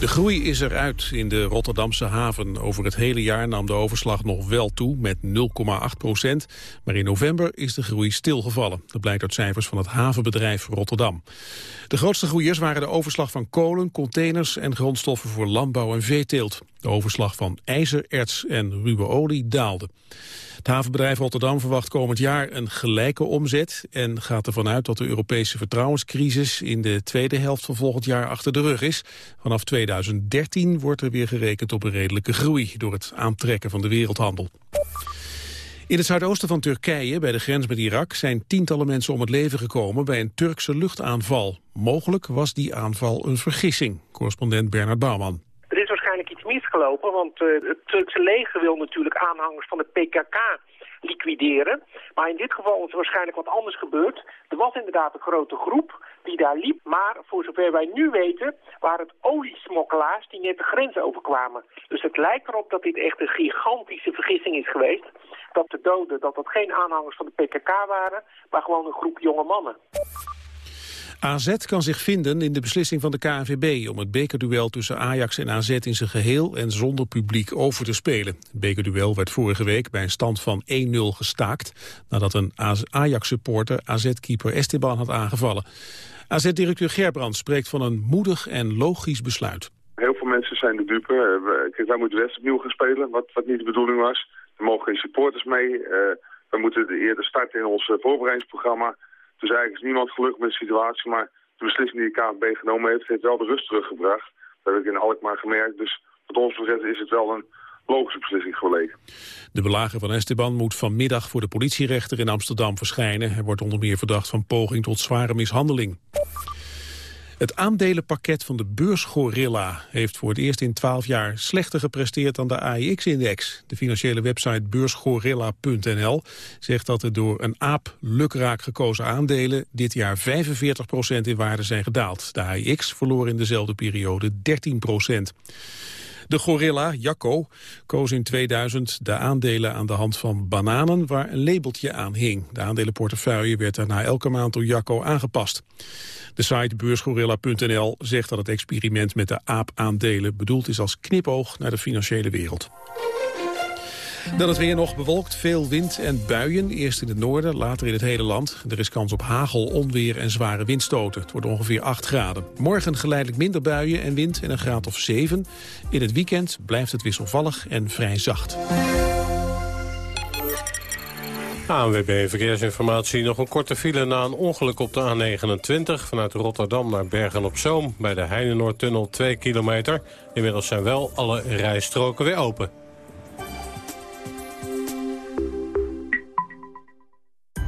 De groei is eruit in de Rotterdamse haven. Over het hele jaar nam de overslag nog wel toe met 0,8 procent. Maar in november is de groei stilgevallen. Dat blijkt uit cijfers van het havenbedrijf Rotterdam. De grootste groeiers waren de overslag van kolen, containers en grondstoffen voor landbouw en veeteelt. De overslag van ijzer, erts en ruwe olie daalde. Het havenbedrijf Rotterdam verwacht komend jaar een gelijke omzet... en gaat ervan uit dat de Europese vertrouwenscrisis in de tweede helft van volgend jaar achter de rug is. Vanaf 2013 wordt er weer gerekend op een redelijke groei... door het aantrekken van de wereldhandel. In het zuidoosten van Turkije, bij de grens met Irak, zijn tientallen mensen om het leven gekomen bij een Turkse luchtaanval. Mogelijk was die aanval een vergissing, correspondent Bernard Bouwman iets misgelopen, want uh, het Turkse leger wil natuurlijk aanhangers van de PKK liquideren. Maar in dit geval is er waarschijnlijk wat anders gebeurd. Er was inderdaad een grote groep die daar liep, maar voor zover wij nu weten waren het oliesmokkelaars die net de grens overkwamen. Dus het lijkt erop dat dit echt een gigantische vergissing is geweest. Dat de doden, dat dat geen aanhangers van de PKK waren, maar gewoon een groep jonge mannen. AZ kan zich vinden in de beslissing van de KNVB om het bekerduel tussen Ajax en AZ in zijn geheel en zonder publiek over te spelen. Het bekerduel werd vorige week bij een stand van 1-0 gestaakt nadat een Ajax-supporter AZ-keeper Esteban had aangevallen. AZ-directeur Gerbrand spreekt van een moedig en logisch besluit. Heel veel mensen zijn de dupe. Kijk, wij moeten de wedstrijd opnieuw gaan spelen, wat, wat niet de bedoeling was. Er mogen geen supporters mee. Uh, we moeten eerder starten in ons voorbereidingsprogramma. Dus eigenlijk is niemand gelukkig met de situatie, maar de beslissing die de KNVB genomen heeft, heeft wel de rust teruggebracht. Dat heb ik in Alkmaar gemerkt. Dus wat ons betreft is het wel een De belager van Esteban moet vanmiddag voor de politierechter in Amsterdam verschijnen. Hij wordt onder meer verdacht van poging tot zware mishandeling. Het aandelenpakket van de beursgorilla heeft voor het eerst in 12 jaar slechter gepresteerd dan de AIX-index. De financiële website beursgorilla.nl zegt dat er door een aap lukraak gekozen aandelen dit jaar 45% in waarde zijn gedaald. De AIX verloor in dezelfde periode 13 de gorilla, Jacco, koos in 2000 de aandelen aan de hand van bananen waar een labeltje aan hing. De aandelenportefeuille werd daarna elke maand door Jacco aangepast. De site beursgorilla.nl zegt dat het experiment met de aapaandelen bedoeld is als knipoog naar de financiële wereld. Dan het weer nog bewolkt, veel wind en buien. Eerst in het noorden, later in het hele land. Er is kans op hagel, onweer en zware windstoten. Het wordt ongeveer 8 graden. Morgen geleidelijk minder buien en wind en een graad of 7. In het weekend blijft het wisselvallig en vrij zacht. ANWB Verkeersinformatie. Nog een korte file na een ongeluk op de A29... vanuit Rotterdam naar Bergen-op-Zoom... bij de Heinenoordtunnel 2 kilometer. Inmiddels zijn wel alle rijstroken weer open.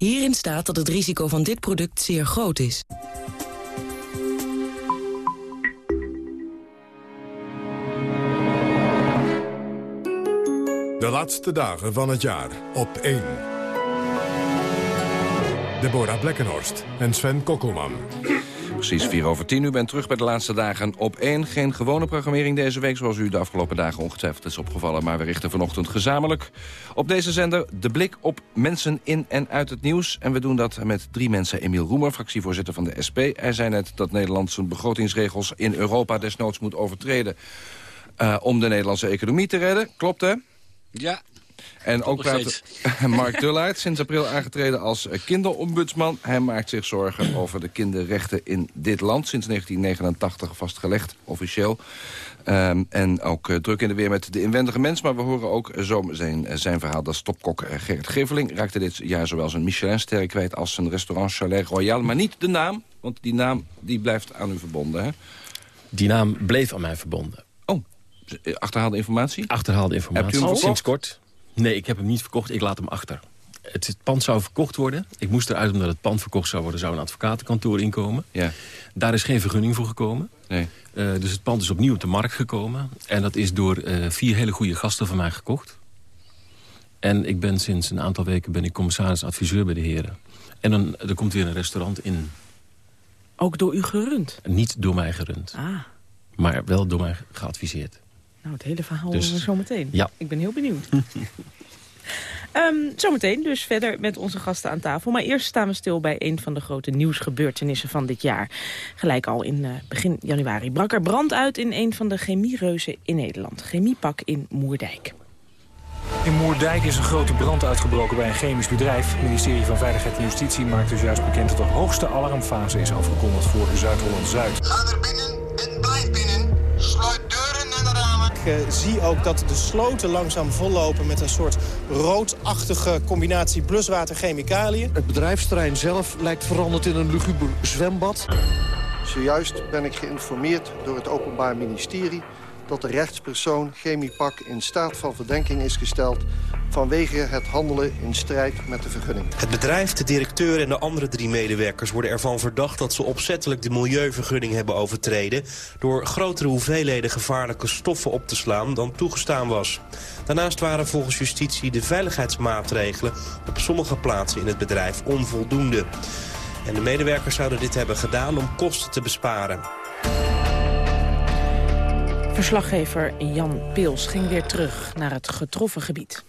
Hierin staat dat het risico van dit product zeer groot is. De laatste dagen van het jaar op 1. Deborah Blekkenhorst en Sven Kokkelman. Precies 4 over 10. U bent terug bij de laatste dagen op 1. Geen gewone programmering deze week, zoals u de afgelopen dagen ongetwijfeld is opgevallen. Maar we richten vanochtend gezamenlijk op deze zender de blik op mensen in en uit het nieuws. En we doen dat met drie mensen. Emiel Roemer, fractievoorzitter van de SP. Hij zei net dat Nederland zijn begrotingsregels in Europa desnoods moet overtreden... Uh, om de Nederlandse economie te redden. Klopt, hè? Ja, en ook praat Mark Dullaert, sinds april aangetreden als kinderombudsman. Hij maakt zich zorgen over de kinderrechten in dit land. Sinds 1989 vastgelegd, officieel. Um, en ook uh, druk in de weer met de inwendige mens. Maar we horen ook zo zijn, zijn verhaal dat stopkok Gerrit Geveling... raakte dit jaar zowel zijn Michelin-ster kwijt als zijn restaurant Chalet Royal. Maar niet de naam, want die naam die blijft aan u verbonden. Hè? Die naam bleef aan mij verbonden. Oh, achterhaalde informatie? Achterhaalde informatie, Hebt u hem sinds kort. Nee, ik heb hem niet verkocht. Ik laat hem achter. het pand zou verkocht worden. Ik moest eruit omdat het pand verkocht zou worden... zou een advocatenkantoor inkomen. Ja. Daar is geen vergunning voor gekomen. Nee. Uh, dus het pand is opnieuw op de markt gekomen. En dat is door uh, vier hele goede gasten van mij gekocht. En ik ben sinds een aantal weken ben ik commissaris-adviseur bij de heren. En dan, er komt weer een restaurant in. Ook door u gerund? Niet door mij gerund. Ah. Maar wel door mij geadviseerd. Nou, het hele verhaal Dus- zo meteen. Ja. Ik ben heel benieuwd. Ehm, zometeen dus verder met onze gasten aan tafel. Maar eerst staan we stil bij een van de grote nieuwsgebeurtenissen van dit jaar. Gelijk al in eh, begin januari brak er brand uit in een van de chemiereuzen in Nederland. Chemiepak in Moerdijk. In Moerdijk is een grote brand uitgebroken bij een chemisch bedrijf. Het ministerie van Veiligheid en Justitie maakt dus juist bekend... dat de hoogste alarmfase is afgekondigd voor Zuid-Holland-Zuid. Ga er binnen eh, zie ook dat de sloten langzaam vollopen met een soort roodachtige combinatie bluswater-chemicaliën. Het bedrijfsterrein zelf lijkt veranderd in een luguber zwembad. Zojuist ben ik geïnformeerd door het Openbaar Ministerie dat de rechtspersoon Chemiepak in staat van verdenking is gesteld vanwege het handelen in strijd met de vergunning. Het bedrijf, de directeur en de andere drie medewerkers worden ervan verdacht dat ze opzettelijk de milieuvergunning hebben overtreden door grotere hoeveelheden gevaarlijke stoffen op te slaan dan toegestaan was. Daarnaast waren volgens justitie de veiligheidsmaatregelen op sommige plaatsen in het bedrijf onvoldoende. En de medewerkers zouden dit hebben gedaan om kosten te besparen. Verslaggever Jan Pils ging weer terug naar het getroffen gebied.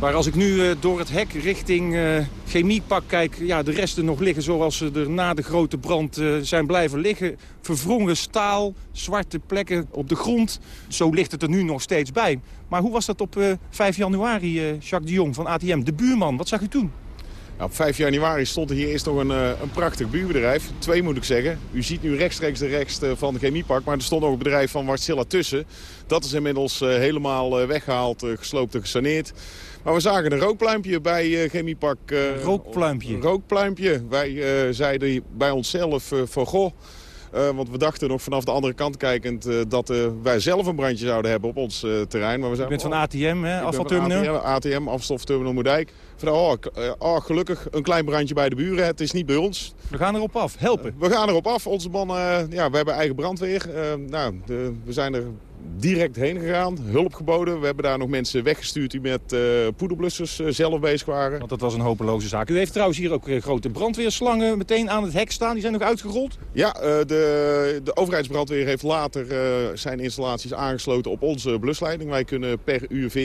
Maar als ik nu uh, door het hek richting uh, chemiepak kijk... ja, de resten nog liggen zoals ze er na de grote brand uh, zijn blijven liggen. Verwrongen staal, zwarte plekken op de grond. Zo ligt het er nu nog steeds bij. Maar hoe was dat op 5 januari, Jacques de Jong van ATM? De buurman, wat zag u toen? Nou, op 5 januari stond er hier eerst nog een, een prachtig buurbedrijf. Twee moet ik zeggen. U ziet nu rechtstreeks de rechts van de chemiepak. Maar er stond nog een bedrijf van Wartsilla tussen. Dat is inmiddels helemaal weggehaald, gesloopt en gesaneerd. Maar we zagen een rookpluimpje bij Chemiepak. Uh, rookpluimpje? Een rookpluimpje. Wij zeiden bij onszelf van goh... want we dachten nog vanaf de andere kant kijkend dat wij zelf een brandje zouden hebben op ons terrein. Maar we zijn Je bent van ATM, hè? afvalterminal? ATM, ATM, afstofterminal Moerdijk. Oh, oh, gelukkig een klein brandje bij de buren. Het is niet bij ons. We gaan erop af, helpen. we gaan erop af. Onze mannen, ja, we hebben eigen brandweer. nou, de, we zijn er direct heen gegaan, hulp geboden. We hebben daar nog mensen weggestuurd die met uh, poederblussers uh, zelf bezig waren. Want dat was een hopeloze zaak. U heeft trouwens hier ook uh, grote brandweerslangen meteen aan het hek staan. Die zijn nog uitgerold? Ja, de, de overheidsbrandweer heeft later zijn installaties aangesloten op onze blusleiding. Wij kunnen per uur 14.000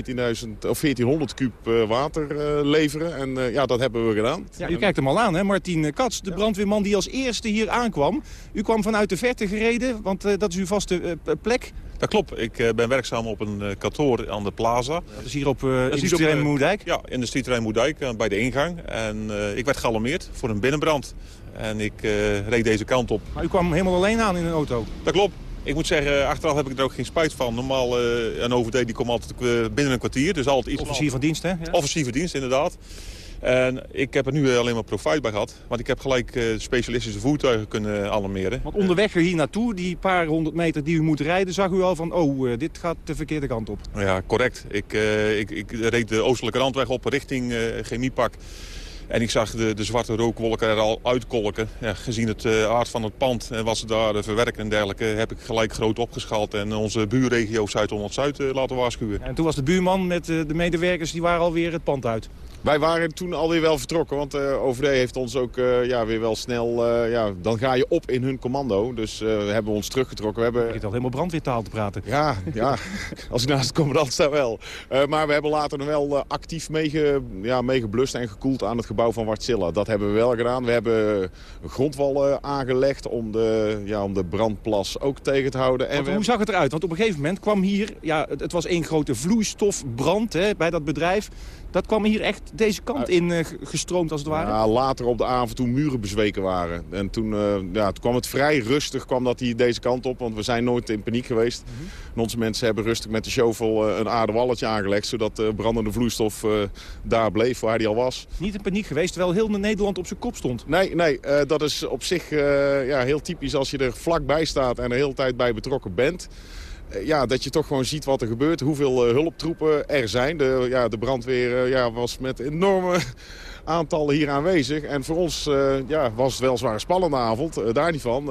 of 1400 kuub water leveren. En ja, dat hebben we gedaan. Ja, u kijkt hem al aan, hè? Martin Kats, de brandweerman die als eerste hier aankwam. U kwam vanuit de verte gereden, want dat is uw vaste plek. Dat klopt. Ik uh, ben werkzaam op een uh, kantoor aan de Plaza. Dat is hier op uh, industrieterrein Moerdijk? Ja, industrieterrein Moerdijk, bij de ingang. En ik werd gealarmeerd voor een binnenbrand. En ik reed deze kant op. Maar u kwam helemaal alleen aan in een auto? Dat klopt. Ik moet zeggen, achteraf heb ik er ook geen spijt van. Normaal, een OVD die komt altijd binnen een kwartier. Dus altijd iets Officier van dienst, hè? Ja. Officier van dienst, inderdaad. En ik heb er nu alleen maar profijt bij gehad. Want ik heb gelijk uh, specialistische voertuigen kunnen alarmeren. Want onderweg hier naartoe, die paar honderd meter die u moet rijden... zag u al van, oh, uh, dit gaat de verkeerde kant op. Ja, correct. Ik, uh, ik, ik reed de oostelijke randweg op richting Chemiepak. En ik zag de, de zwarte rookwolken er al uitkolken. Ja, gezien het uh, aard van het pand en wat ze daar uh, verwerken en dergelijke... heb ik gelijk groot opgeschaald en onze buurregio Zuid-Holland-Zuid uh, laten waarschuwen. En toen was de buurman met de medewerkers, die waren alweer het pand uit. Wij waren toen alweer wel vertrokken, want uh, OVD heeft ons ook uh, ja, weer wel snel... Uh, ja, dan ga je op in hun commando. Dus we hebben ons teruggetrokken. We hebben... Je al helemaal brandweertaal te praten. Ja, ja. als ik naast de commandant sta wel. maar we hebben later nog wel actief meege, ja, meegeblust en gekoeld aan het gebouw van Wartsilla. Dat hebben we wel gedaan. We hebben grondwallen aangelegd om de, ja, om de brandplas ook tegen te houden. En Hoe zag het eruit? Want op een gegeven moment kwam hier... Ja, het, het was één grote vloeistofbrand hè, bij dat bedrijf. Dat kwam hier echt deze kant in uh, gestroomd als het ware? Ja, later op de avond toen muren bezweken waren. En toen, uh, ja, toen kwam het vrij rustig kwam dat hier deze kant op. Want we zijn nooit in paniek geweest. Mm -hmm. En onze mensen hebben rustig met de shovel uh, een aardewalletje aangelegd. Zodat de brandende vloeistof daar bleef waar die al was. Niet in paniek geweest terwijl heel Nederland op zijn kop stond? Nee, nee dat is op zich ja, heel typisch als je er vlakbij staat en er de hele tijd bij betrokken bent. Eh, ja, dat je toch gewoon ziet wat er gebeurt. Hoeveel hulptroepen er zijn. De, ja, de brandweer ja, was met enorme aantallen hier aanwezig. En voor ons ja, was het wel zwaar spannende avond, daar niet van.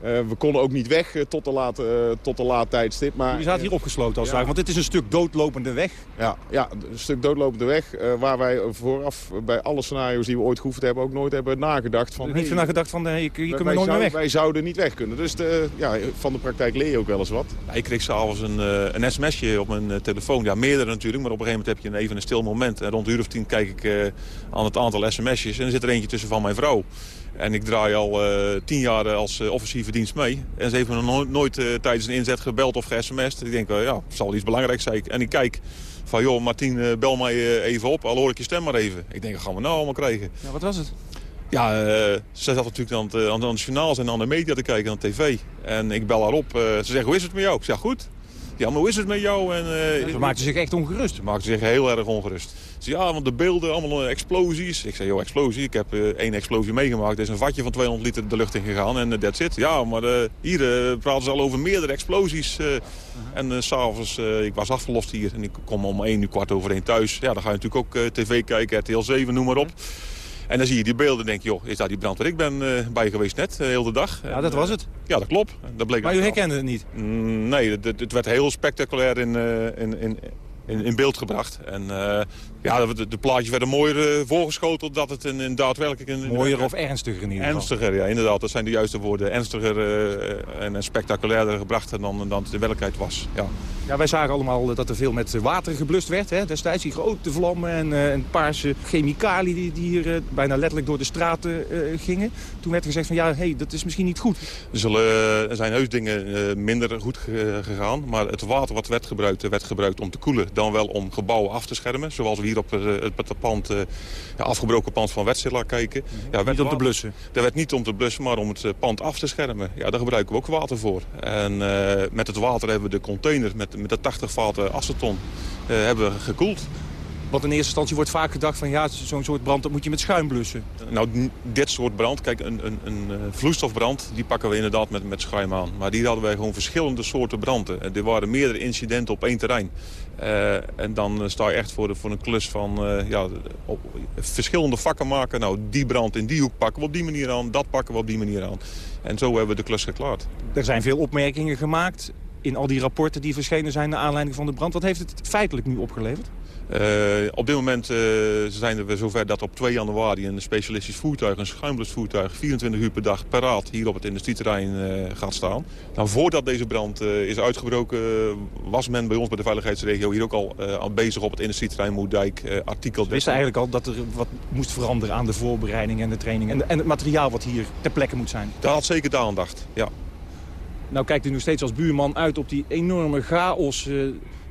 Eh, we konden ook niet weg eh, tot, de laat, uh, tot de laat tijdstip. Maar, Je zaten hier opgesloten als ja. want dit is een stuk doodlopende weg. Ja, ja een stuk doodlopende weg waar wij vooraf bij alle scenario's die we ooit gehoefd hebben... ook nooit hebben nagedacht van... Niet hey, nagedacht van, hey, je, je kunt nooit meer weg. Wij zouden niet weg kunnen. Dus de, ja, van de praktijk leer je ook wel eens wat. Ja, ik kreeg s'avonds een, een sms'je op mijn telefoon. Ja, meerdere natuurlijk, maar op een gegeven moment heb je even een stil moment. En rond een uur of tien kijk ik aan het aantal sms'jes en er zit er eentje tussen van mijn vrouw. En ik draai al uh, tien jaar als uh, offensieve dienst mee. En ze heeft me nog nooit tijdens een inzet gebeld of ge-sms'd. Ik denk, ja, het zal iets belangrijks zijn. En ik kijk van, joh, Martien, bel mij even op. Al hoor ik je stem maar even. Ik denk, dat gaan we nou allemaal krijgen. Ja, wat was het? Ja, ze zat natuurlijk aan het, aan het journaal en aan de media te kijken, aan de tv. En ik bel haar op. ze zegt, hoe is het met jou? Ik zeg, goed. Ja, maar hoe is het met jou? En, uh, ze maakte zich echt ongerust. Ze maakte zich heel erg ongerust. Ze ja, want de beelden, allemaal eh, explosies. Ik zei, joh, explosie. Ik heb uh, één explosie meegemaakt. Er is een vatje van 200 liter de lucht in gegaan en dat zit. Ja, maar hier praten ze al over meerdere explosies. -huh. En s'avonds, ik was afgelost hier en ik kom om één uur kwart over één thuis. Ja, dan ga je natuurlijk ook tv kijken, RTL 7, noem maar op. En dan zie je die beelden en denk je, joh, is daar die brand waar ik ben uh, bij geweest net, de hele dag. Ja, dat was het. Ja, dat klopt. Dat bleek maar u herkende het niet? Mm, nee, het, het, werd heel spectaculair in, in, in, in, in beeld gebracht. En ja, de, de, plaatjes werden mooier uh, voorgeschoteld dat het in, in daadwerkelijk... Een, mooier of ernstiger in ieder geval? Ernstiger, ja, inderdaad. Dat zijn de juiste woorden. Ernstiger uh, en, en spectaculairder gebracht dan, dan het in werkelijkheid was. Ja. ja, wij zagen allemaal dat er veel met water geblust werd. Hè? Destijds die grote vlammen en, en paarse chemicaliën die, die hier bijna letterlijk door de straten gingen. Toen werd gezegd van ja, hey, dat is misschien niet goed. Er, zullen, er zijn heus dingen minder goed gegaan. Maar het water wat werd gebruikt, werd gebruikt om te koelen. Dan wel om gebouwen af te schermen. Zoals we hier op het, het pand, ja, afgebroken pand van Wetsela kijken. Ja, niet om te blussen? Dat werd niet om te blussen, maar om het pand af te schermen. Ja, daar gebruiken we ook water voor. En met het water hebben we de container met, met de 80 vaten aceton hebben gekoeld. Want in eerste instantie wordt vaak gedacht van ja, zo'n soort brand dat moet je met schuim blussen. Nou, dit soort brand, kijk, een, een, een vloeistofbrand, die pakken we inderdaad met, met schuim aan. Maar die hadden wij gewoon verschillende soorten branden. En er waren meerdere incidenten op één terrein. Uh, en dan sta je echt voor, de, voor een klus van uh, ja, op, verschillende vakken maken. Nou, die brand in die hoek pakken we op die manier aan, dat pakken we op die manier aan. En zo hebben we de klus geklaard. Er zijn veel opmerkingen gemaakt in al die rapporten die verschenen zijn naar aanleiding van de brand. Wat heeft het feitelijk nu opgeleverd? Uh, op dit moment uh, zijn we zover dat op 2 januari een specialistisch voertuig, een schuimblusvoertuig, 24 uur per dag paraat hier op het industrieterrein uh, gaat staan. Nou, voordat deze brand is uitgebroken was men bij ons bij de veiligheidsregio hier ook al, al bezig op het industrieterrein Moerdijk. artikel We wisten eigenlijk al dat er wat moest veranderen aan de voorbereiding en de training en, en het materiaal wat hier ter plekke moet zijn. Dat had zeker de aandacht, ja. Nou kijkt u nog steeds als buurman uit op die enorme chaos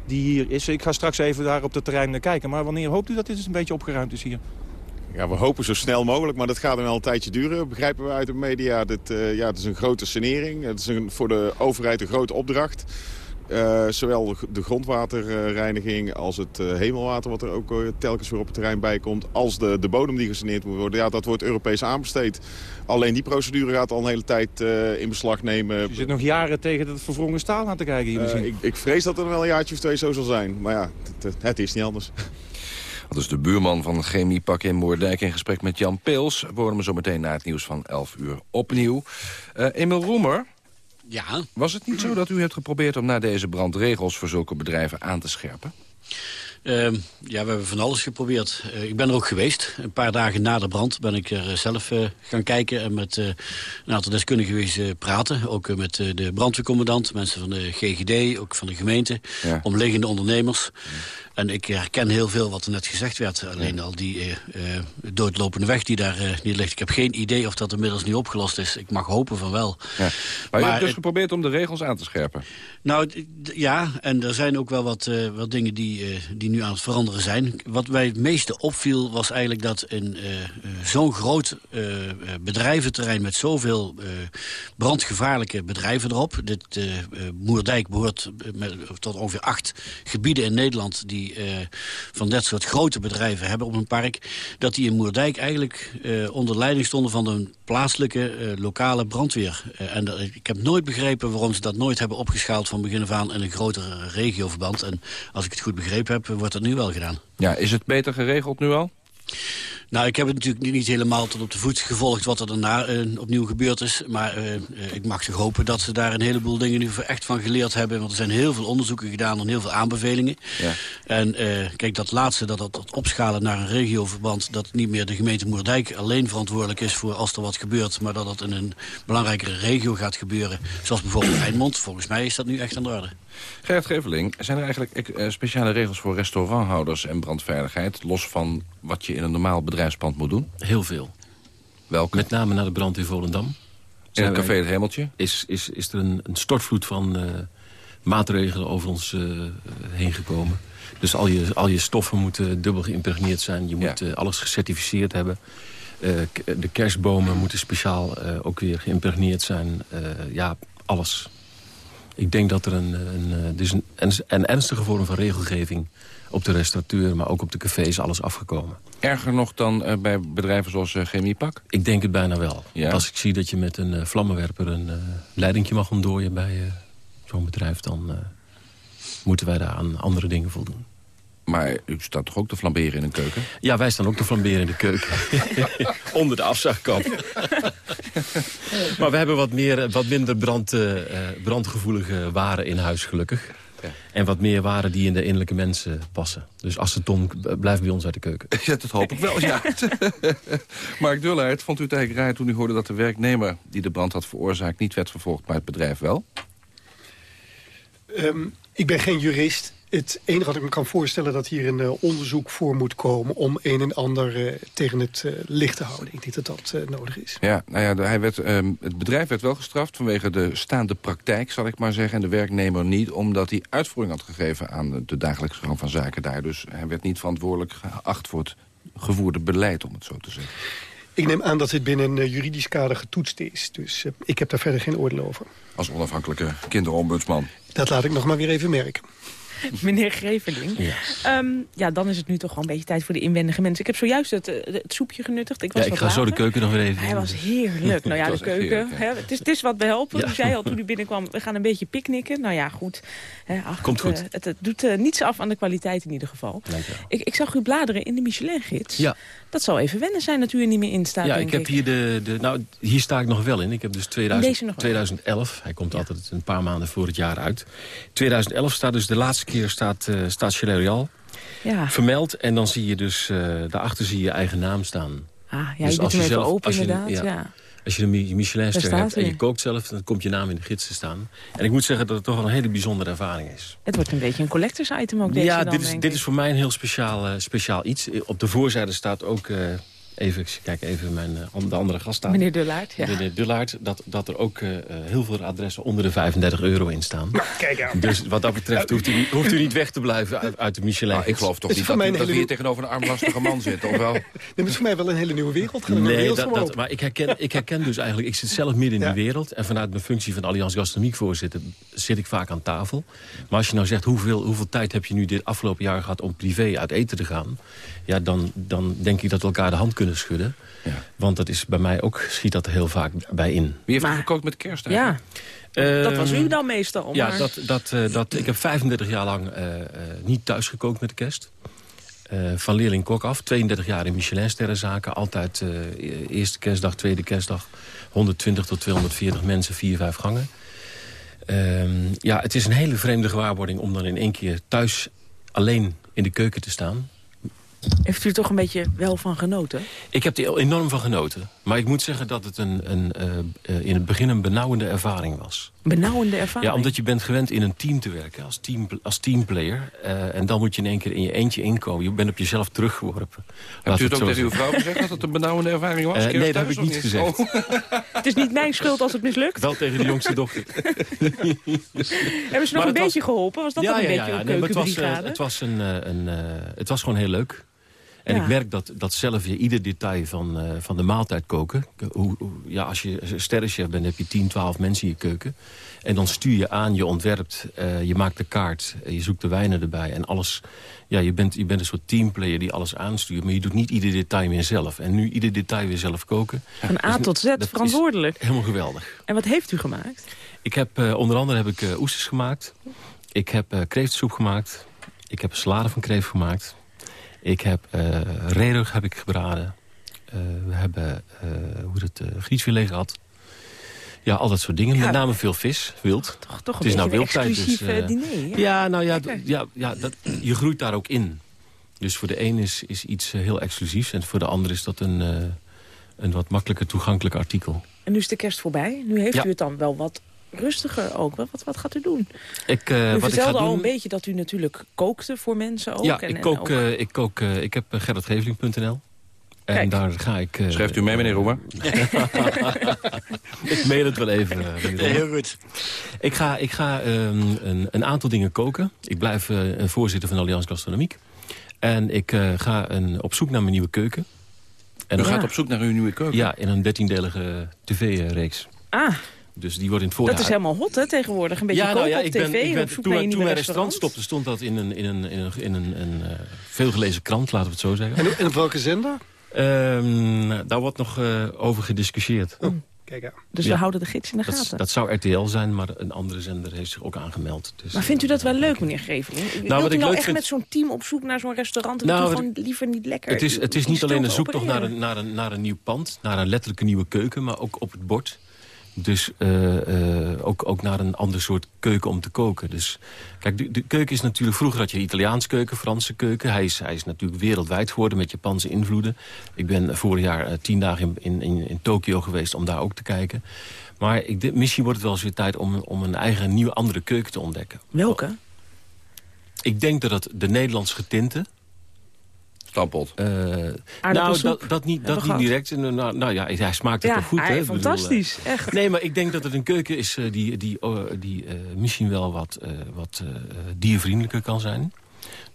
die hier is. Ik ga straks even daar op het terrein kijken. Maar wanneer hoopt u dat dit een beetje opgeruimd is hier? Ja, we hopen zo snel mogelijk, maar dat gaat dan wel een tijdje duren. Begrijpen we uit de media. Dit, uh, ja, het is een grote sanering. Het is een, voor de overheid een grote opdracht. Uh, zowel de grondwaterreiniging als het uh, hemelwater... wat er ook uh, telkens weer op het terrein bij komt... als de, de bodem die gesaneerd moet worden. Ja, dat wordt Europees aanbesteed. Alleen die procedure gaat al een hele tijd in beslag nemen. Je zit nog jaren tegen dat verwrongen staal aan te kijken hier misschien. Ik, ik, vrees dat er wel een jaartje of twee zo zal zijn. Maar ja, het, het is niet anders. Dat is de buurman van Chemiepak in Moerdijk in gesprek met Jan Peels. We horen hem zo meteen na het nieuws van 11 uur opnieuw. Emil Roemer, ja. Was het niet zo dat u hebt geprobeerd om na deze brand regels voor zulke bedrijven aan te scherpen? Uh, ja, we hebben van alles geprobeerd. Uh, ik ben er ook geweest. Een paar dagen na de brand ben ik er zelf uh, gaan kijken... en met een aantal deskundigen geweest praten. Ook met de brandweercommandant, mensen van de GGD, ook van de gemeente... Ja. omliggende ondernemers. En ik herken heel veel wat er net gezegd werd. Alleen ja. al die uh, doodlopende weg die daar uh, niet ligt. Ik heb geen idee of dat inmiddels niet opgelost is. Ik mag hopen van wel. Ja. Maar, maar je hebt dus geprobeerd om de regels aan te scherpen? Nou, ja. En er zijn ook wel wat, wat dingen die, die nu aan het veranderen zijn. Wat mij het meeste opviel was eigenlijk dat in zo'n groot bedrijventerrein... met zoveel brandgevaarlijke bedrijven erop... Dit Moerdijk behoort met, tot ongeveer acht gebieden in Nederland... die die van dat soort grote bedrijven hebben op een park... dat die in Moerdijk eigenlijk onder leiding stonden van de plaatselijke lokale brandweer. en ik heb nooit begrepen waarom ze dat nooit hebben opgeschaald van begin af aan in een grotere regioverband. En als ik het goed begrepen heb, wordt dat nu wel gedaan. Ja, is het beter geregeld nu al? Nou, ik heb het natuurlijk niet helemaal tot op de voet gevolgd wat er daarna uh, opnieuw gebeurd is. Maar uh, ik mag toch hopen dat ze daar een heleboel dingen nu echt van geleerd hebben. Want er zijn heel veel onderzoeken gedaan en heel veel aanbevelingen. Ja. En uh, kijk, dat laatste, dat, dat, dat opschalen naar een regioverband... dat niet meer de gemeente Moerdijk alleen verantwoordelijk is voor als er wat gebeurt... maar dat dat in een belangrijkere regio gaat gebeuren. Zoals bijvoorbeeld Eindmond. Volgens mij is dat nu echt aan de orde. Gerrit Geveling, zijn er eigenlijk speciale regels voor restauranthouders en brandveiligheid... los van wat je in een normaal bedrijfspand moet doen? Heel veel. Welke? Met name naar de brand in Volendam. In het café Het Hemeltje? Is, is, is er een, een stortvloed van uh, maatregelen over ons uh, heen gekomen. Dus al je, al je stoffen moeten dubbel geïmpregneerd zijn. Je moet ja. uh, alles gecertificeerd hebben. de kerstbomen moeten speciaal ook weer geïmpregneerd zijn. ja, alles. Ik denk dat er een, een, dus een, ernstige vorm van regelgeving op de restaurateur, maar ook op de cafés alles afgekomen. Erger nog dan uh, bij bedrijven zoals uh, Chemiepak? Ik denk het bijna wel. Ja. Als ik zie dat je met een uh, vlammenwerper een leidingje mag ontdooien bij zo'n bedrijf... dan moeten wij daar aan andere dingen voldoen. Maar u staat toch ook te flamberen in een keuken? Ja, wij staan ook te flamberen in de keuken. Onder de afzagkap. maar we hebben wat, meer, wat minder brand, brandgevoelige waren in huis, gelukkig. Ja. En wat meer waren die in de innerlijke mensen passen. Dus aceton blijft bij ons uit de keuken. Ja, dat hoop ik wel, ja. Mark Dullaert, vond u het eigenlijk raar toen u hoorde dat de werknemer... die de brand had veroorzaakt niet werd vervolgd, maar het bedrijf wel? Um, ik ben geen jurist. Het enige wat ik me kan voorstellen dat hier een uh, onderzoek voor moet komen... om een en ander uh, tegen het uh, licht te houden. Ik denk dat dat nodig is. Ja, nou ja, hij werd, um, het bedrijf werd wel gestraft vanwege de staande praktijk, zal ik maar zeggen. En de werknemer niet, omdat hij uitvoering had gegeven aan de dagelijkse gang van zaken daar. Dus hij werd niet verantwoordelijk geacht voor het gevoerde beleid, om het zo te zeggen. Ik neem aan dat dit binnen een juridisch kader getoetst is. Dus ik heb daar verder geen oordeel over. Als onafhankelijke kinderombudsman. Dat laat ik nog maar weer even merken. Meneer Greveling. Ja. Um, ja, dan is het nu toch wel een beetje tijd voor de inwendige mensen. Ik heb zojuist het, eh, het soepje genuttigd. Ik, was ja, ik ga zo de keuken nog weer even Hij was heerlijk. Nou ja, de keuken. Hè, het, is, het is wat behelpen. U zei al toen u binnenkwam, we gaan een beetje picknicken. Nou ja, goed. Hè, ach, Komt het, goed. Het, het, doet uh, niets af aan de kwaliteit in ieder geval. Ik, ik zag u bladeren in de Michelin-gids. Ja. Dat zal even wennen zijn dat u er niet meer in staat, Ja, ik heb hier de, de... Nou, hier sta ik nog wel in. Ik heb dus 2000, 2011. Hij komt altijd een paar maanden voor het jaar uit. 2011 staat dus de laatste keer staat... Uh, staat Chalet ja. vermeld. En dan zie je dus, uh, daarachter zie je eigen naam staan. Ah, ja, dus je doet hem even zelf, open inderdaad. Ja, ja. Als je een Michelinster hebt en je kookt zelf, dan komt je naam in de gids te staan. En ik moet zeggen dat het toch wel een hele bijzondere ervaring is. Het wordt een beetje een collectors item ook deze Ja, dan, dit, is, dit is voor mij een heel speciaal, uh, speciaal iets. Op de voorzijde staat ook... Even, ik kijk even mijn, uh, de andere gast aan. Meneer Dullaert, ja. Meneer Dullaert, dat, dat er ook uh, heel veel adressen onder de 35 euro in staan. Nou, kijk aan. Dus wat dat betreft hoeft u, niet, hoeft u niet weg te blijven uit, uit de Michelin. Nou, ik geloof toch niet dat, dat, dat we hier tegenover een armlastige man zitten, of wel? Nee, dat is voor mij wel een hele nieuwe wereld. Gaan nee, dat, dat, maar ik herken, ik herken dus eigenlijk, ik zit zelf midden in ja. die wereld. En vanuit mijn functie van Allianz Gastronomiek voorzitter zit ik vaak aan tafel. Maar als je nou zegt, hoeveel, hoeveel tijd heb je nu dit afgelopen jaar gehad om privé uit eten te gaan? Ja, dan, dan denk ik dat we elkaar de hand kunnen schudden. Ja. Want dat is bij mij ook, schiet dat er heel vaak bij in. Wie heeft maar, gekookt met kerst eigenlijk? Ja, uh, dat was u dan meestal. Ja, maar... dat, dat, uh, dat, ik heb 35 jaar lang uh, niet thuis gekookt met de kerst. van leerling kok af, 32 jaar in Michelin-sterrenzaken. Altijd eerste kerstdag, tweede kerstdag. 120 tot 240 mensen, vier, vijf gangen. Ehm, ja, het is een hele vreemde gewaarwording om dan in één keer thuis alleen in de keuken te staan. Heeft u er toch een beetje wel van genoten? Ik heb er enorm van genoten. Maar ik moet zeggen dat het een, een, uh, in het begin een benauwende ervaring was. Benauwende ervaring? Ja, omdat je bent gewend in een team te werken, als, team, als teamplayer. Uh, en dan moet je in één keer in je eentje inkomen. Je bent op jezelf teruggeworpen. Hebt u het ook tegen uw vrouw gezegd dat het een benauwende ervaring was? Uh, nee, dat heb ik niet gezegd. Oh. het is niet mijn schuld als het mislukt? Wel tegen de jongste dochter. Hebben ze nog een beetje was... geholpen? Was dat ja, dan een ja, beetje ja, een nee, het, was, het, was een, een, het was gewoon heel leuk. En Ja. ik merk dat, dat zelf je ieder detail van, eh, van de maaltijd koken... Hoe, hoe- ja, als je sterrenchef bent, heb je 10, 12 mensen in je keuken. En dan stuur je aan, je ontwerpt, eh, je maakt de kaart... eh, je zoekt de wijnen erbij en alles... Ja, je bent, je bent een soort teamplayer die alles aanstuurt... maar je doet niet ieder detail meer zelf. En nu ieder detail weer zelf koken... Van A tot Z, verantwoordelijk. Helemaal geweldig. En wat heeft u gemaakt? Ik heb, onder andere heb ik oesters gemaakt. Ik heb kreeftsoep gemaakt. Ik heb salade van kreeft gemaakt. Ik heb reerug heb ik gebraden. Eh, we hebben eh hoe het, uh, gehad. Ja, al dat soort dingen. Ja. Met name veel vis, wild. Toch, toch het een is nou wildtijd. Dus, exclusief, diner, ja. Ja, nou ja, ja, ja dat, je groeit daar ook in. Dus voor de een is, is iets heel exclusiefs. En voor de ander is dat een, een wat makkelijker toegankelijk artikel. En nu is de kerst voorbij. Nu heeft Ja. u het dan wel wat rustiger ook. Wat, wat, wat gaat u doen? Ik, eh, u wat ik ga vertelde al doen, een beetje dat u natuurlijk kookte voor mensen ook. Ja, en, ik en kook, ook- eh, ik, kook eh, ik heb uh, gerritgeveling.nl. En Kijk. daar ga ik... eh, Schrijft u mee, meneer Roemer? ik mail het wel even. eh. Heel goed. Ik ga, ik ga ehm, een, een aantal dingen koken. Ik blijf eh, een voorzitter van de Allianz Gastronomiek. En ik eh, ga een, op zoek naar mijn nieuwe keuken. En U gaat op zoek naar uw nieuwe keuken? Ja, in een dertiendelige tv-reeks. Ah, Dus die wordt in het voorjaar... dat is helemaal hot hè, tegenwoordig. Een beetje ja, koken nou ja, op ik tv ben, ik en ben, op zoek toen, naar je toen mijn restaurant restaurant. stopte, stond dat in een, in een, in een, in een, een eh, veelgelezen krant, laten we het zo zeggen. En, en op welke zender? Ehm, daar wordt nog eh, over gediscussieerd. Kijk aan. Dus Ja. we houden de gids in de Dat, gaten. dat zou RTL zijn, maar een andere zender heeft zich ook aangemeld. Dus, Maar vindt u dat wel leuk, meneer Geveling? Wilt wat u ik nou leuk echt vind- met zo'n team op zoek naar zo'n restaurant... en Nou, het- gewoon liever niet lekker het is, het is niet alleen een zoektocht naar een, naar, een, naar een nieuw pand, naar een letterlijke nieuwe keuken, maar ook op het bord. Dus eh, eh, ook, ook naar een ander soort keuken om te koken. Dus kijk, de, de keuken is natuurlijk... Vroeger had je Italiaans keuken, Franse keuken. Hij is, hij is natuurlijk wereldwijd geworden met Japanse invloeden. Ik ben vorig jaar eh, tien dagen in, in, in, Tokio geweest om daar ook te kijken. Maar ik, misschien wordt het wel eens weer tijd om, om een eigen nieuwe andere keuken te ontdekken. Welke? Ik denk dat het de Nederlands getinte... Stampot. nou, Aardappelsoep dat, dat niet, dat niet direct. En, Nou, nou ja, hij smaakt het Ja, toch goed. hij- hè? Bedoel, fantastisch, eh, echt. Nee, maar ik denk dat het een keuken is eh, die, die, oh, die eh, misschien wel wat, eh, wat eh, diervriendelijker kan zijn.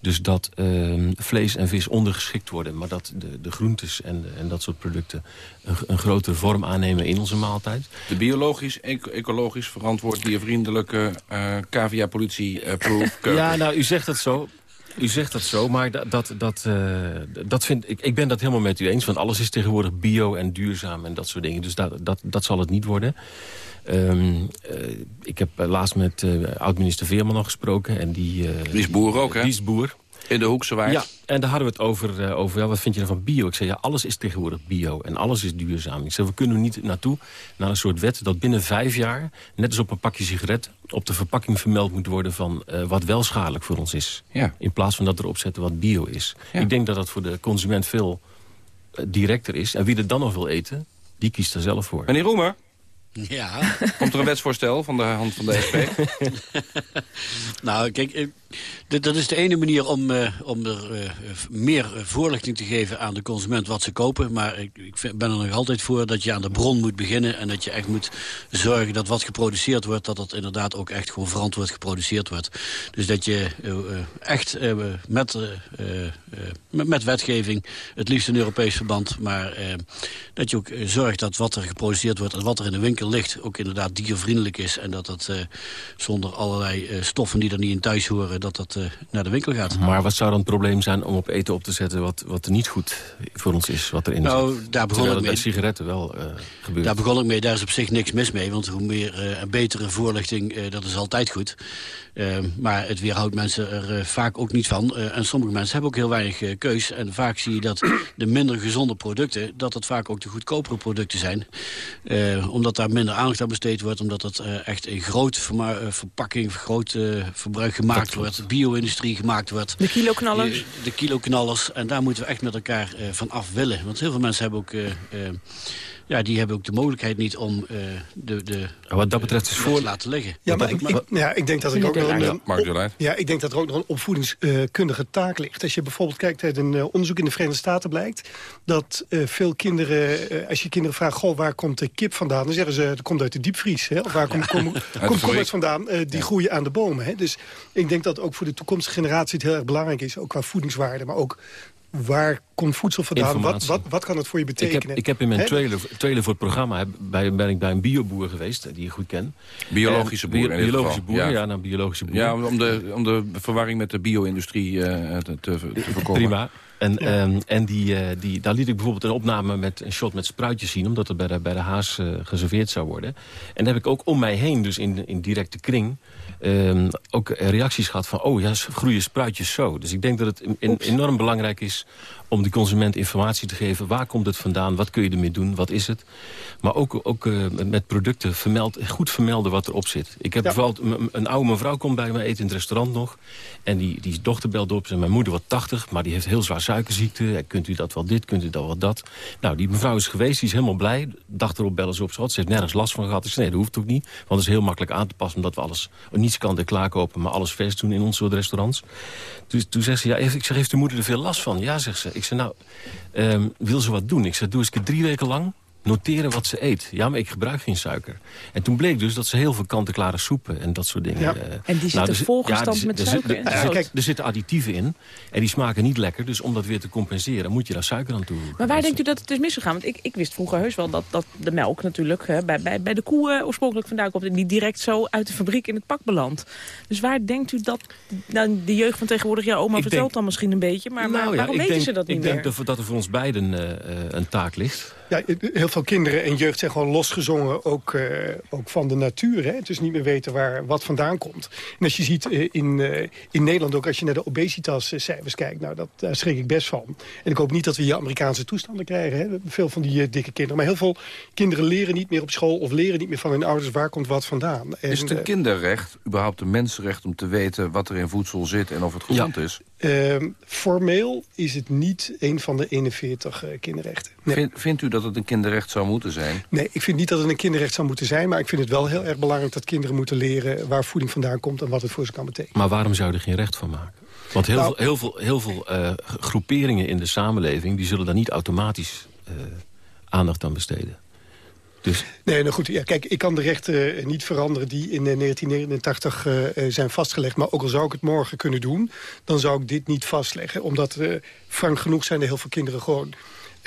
Dus dat ehm, vlees en vis ondergeschikt worden. Maar dat de, de groentes en, de- en dat soort producten een, een grotere vorm aannemen in onze maaltijd. De biologisch, eco- ecologisch verantwoord, diervriendelijke, eh cavia-politie-proof keuken. Ja, nou, u zegt dat zo. U zegt dat zo, maar dat, dat, dat, eh, dat vind, ik, ik ben dat helemaal met u eens. Want alles is tegenwoordig bio en duurzaam en dat soort dingen. Dus dat, dat, dat zal het niet worden. Ehm, eh, ik heb eh, laatst met oud-minister Veerman nog gesproken. En die, Die is boer ook, hè? Die is boer. In de Hoekse Waard. Ja, en daar hadden we het over, eh, over ja, wat vind je dan van bio? Ik zei, ja, alles is tegenwoordig bio en alles is duurzaam. Ik zei, we kunnen niet naartoe naar een soort wet dat binnen vijf jaar... net als op een pakje sigaret, op de verpakking vermeld moet worden... van eh, wat wel schadelijk voor ons is. Ja. In plaats van dat erop zetten wat bio is. Ik denk dat dat voor de consument veel eh, directer is. En wie er dan nog wil eten, die kiest er zelf voor. Meneer Roemer, Ja. komt er een wetsvoorstel van de hand van de SP? Nou, kijk, eh, dat is de ene manier om, eh, om er eh, meer voorlichting te geven aan de consument wat ze kopen. Maar ik, ik vind- ben er nog altijd voor dat je aan de bron moet beginnen. En dat je echt moet zorgen dat wat geproduceerd wordt, dat dat inderdaad ook echt gewoon verantwoord geproduceerd wordt. Dus dat je echt met, met, met wetgeving, het liefst in Europees verband, maar dat je ook zorgt dat wat er geproduceerd wordt en wat er in de winkel ligt ook inderdaad diervriendelijk is. En dat dat eh, zonder allerlei eh, stoffen die er niet in thuis horen, dat dat eh, naar de winkel gaat. Maar wat zou dan het probleem zijn om op eten op te zetten... wat, wat niet goed voor ons is, wat erin Nou, zit? daar begon Terwijl ik mee. sigaretten wel gebeurt. Daar begon ik mee, daar is op zich niks mis mee. Want hoe meer eh, en betere voorlichting, dat is altijd goed. Maar het weerhoudt mensen er vaak ook niet van. En sommige mensen hebben ook heel weinig keus. En vaak zie je dat de minder gezonde producten... dat het vaak ook de goedkopere producten zijn. Omdat daar minder aandacht aan besteed wordt. Omdat het eh, echt in grote eh, verpakking, groot eh, verbruik gemaakt wordt. Bio-industrie gemaakt wordt. De kiloknallers? Die- De kiloknallers. En daar moeten we echt met elkaar eh, van af willen. Want heel veel mensen hebben ook... ja, die hebben ook de mogelijkheid niet om eh, de, de Wat dat betreft is voor voor... te laten liggen. Ja, maar ik, ik- ja, ik denk dat er ook nog een, Ja, ik denk dat er ook nog een opvoedingskundige taak ligt. Als je bijvoorbeeld kijkt uit een eh, onderzoek in de Verenigde Staten blijkt... dat eh, veel kinderen, als je kinderen vraagt... Goh, waar komt de kip vandaan? Dan zeggen ze, het komt uit de diepvries. Hè? Of waar komt kom, kom, komt kom het vandaan? Eh, die groeien aan de bomen. Hè? Dus ik denk dat ook voor de toekomstige generatie... het heel erg belangrijk is, ook qua voedingswaarde... maar ook waar komt voedsel vandaan? Wat, wat, wat kan het voor je Ik betekenen? heb, ik heb in mijn Hè? trailer, trailer voor het programma heb, bij, ben ik bij een bioboer geweest, eh, die ik goed ken. Biologische boer bio- Biologische boer, ja. ja, nou, biologische boer. Ja, om de, om de verwarring met de bio-industrie eh, te, te, te voorkomen. Prima. En, ehm, en die, eh, die, daar liet ik bijvoorbeeld een opname met een shot met spruitjes zien... omdat het bij de, bij de haas eh, geserveerd zou worden. En daar heb ik ook om mij heen, dus in, in directe kring... ehm, ook reacties gehad van, oh ja, groeien spruitjes zo. Dus ik denk dat het in- in- enorm belangrijk is om de consument informatie te geven. Waar komt het vandaan? Wat kun je ermee doen? Wat is het? Maar ook, ook eh, met- producten vermeld, goed vermelden wat erop zit. Ik heb bijvoorbeeld een, oude mevrouw komt bij me eten in het restaurant nog. En die, die dochter belt op. Ze mijn moeder wordt 80, maar die heeft heel zwaar suikerziekte. Kunt u dat wel dit? Kunt u dat wel dat? Nou, die mevrouw is geweest, die is helemaal blij. Dag erop bellen ze op. Ze heeft nergens last van gehad. Ik zei, nee, dat hoeft ook niet. Want het is heel makkelijk aan te passen. Omdat we alles, niets kan en klaar kopen, maar alles vers doen in ons soort restaurants. Dus toen zegt ze, ja, ik zeg, heeft de moeder er veel last van? Ja, zegt ze. Ik zei, nou, ehm, wil ze wat doen? Ik zei, doe eens drie weken lang noteren wat ze eet. Ja, maar ik gebruik geen suiker. En toen bleek dus dat ze heel veel kant-en-klare soepen en dat soort dingen... Ja. eh, En die zitten er zit- volgestampt met er zit- suiker er- en er zout. zit- Er zitten additieven in en die smaken niet lekker. Dus om dat weer te compenseren moet je daar suiker aan toe. Maar waar denkt u dat het is misgegaan? Want ik, ik wist vroeger heus wel dat, dat de melk natuurlijk hè, bij, bij, bij de koe eh, oorspronkelijk vandaan komt... en die direct zo uit de fabriek in het pak belandt. Dus waar denkt u dat nou, de jeugd van tegenwoordig... ja, oma Ik vertelt denk- dan misschien een beetje... maar, maar Nou ja, waarom ik weten denk, ze dat niet ik meer? denk dat, dat er voor ons beiden eh, een taak ligt. Ja, heel veel kinderen en jeugd zijn gewoon losgezongen, ook, eh, ook van de natuur. Hè? Het is niet meer weten waar wat vandaan komt. En als je ziet eh, in, eh, in Nederland ook, als je naar de obesitascijfers kijkt... nou, dat, daar schrik ik best van. En ik hoop niet dat we hier Amerikaanse toestanden krijgen. Hè? Veel van die dikke kinderen. Maar heel veel kinderen leren niet meer op school... of leren niet meer van hun ouders waar komt wat vandaan. En, Is het een kinderrecht, überhaupt een mensenrecht... om te weten wat er in voedsel zit en of het gezond is? Ehm, formeel is het niet een van de 41 eh, kinderrechten. Nee. Vind, vindt u dat het een kinderrecht zou moeten zijn? Nee, ik vind niet dat het een kinderrecht zou moeten zijn... maar ik vind het wel heel erg belangrijk dat kinderen moeten leren... waar voeding vandaan komt en wat het voor ze kan betekenen. Maar waarom zou je er geen recht van maken? Want heel Nou- veel, heel veel, heel veel eh, groeperingen in de samenleving... die zullen daar niet automatisch eh, aandacht aan besteden. Dus Nee, nou goed, ja, kijk, ik kan de rechten eh, niet veranderen die in eh, 1989 eh, eh, zijn vastgelegd. Maar ook al zou ik het morgen kunnen doen, dan zou ik dit niet vastleggen. Omdat frank genoeg zijn er heel veel kinderen gewoon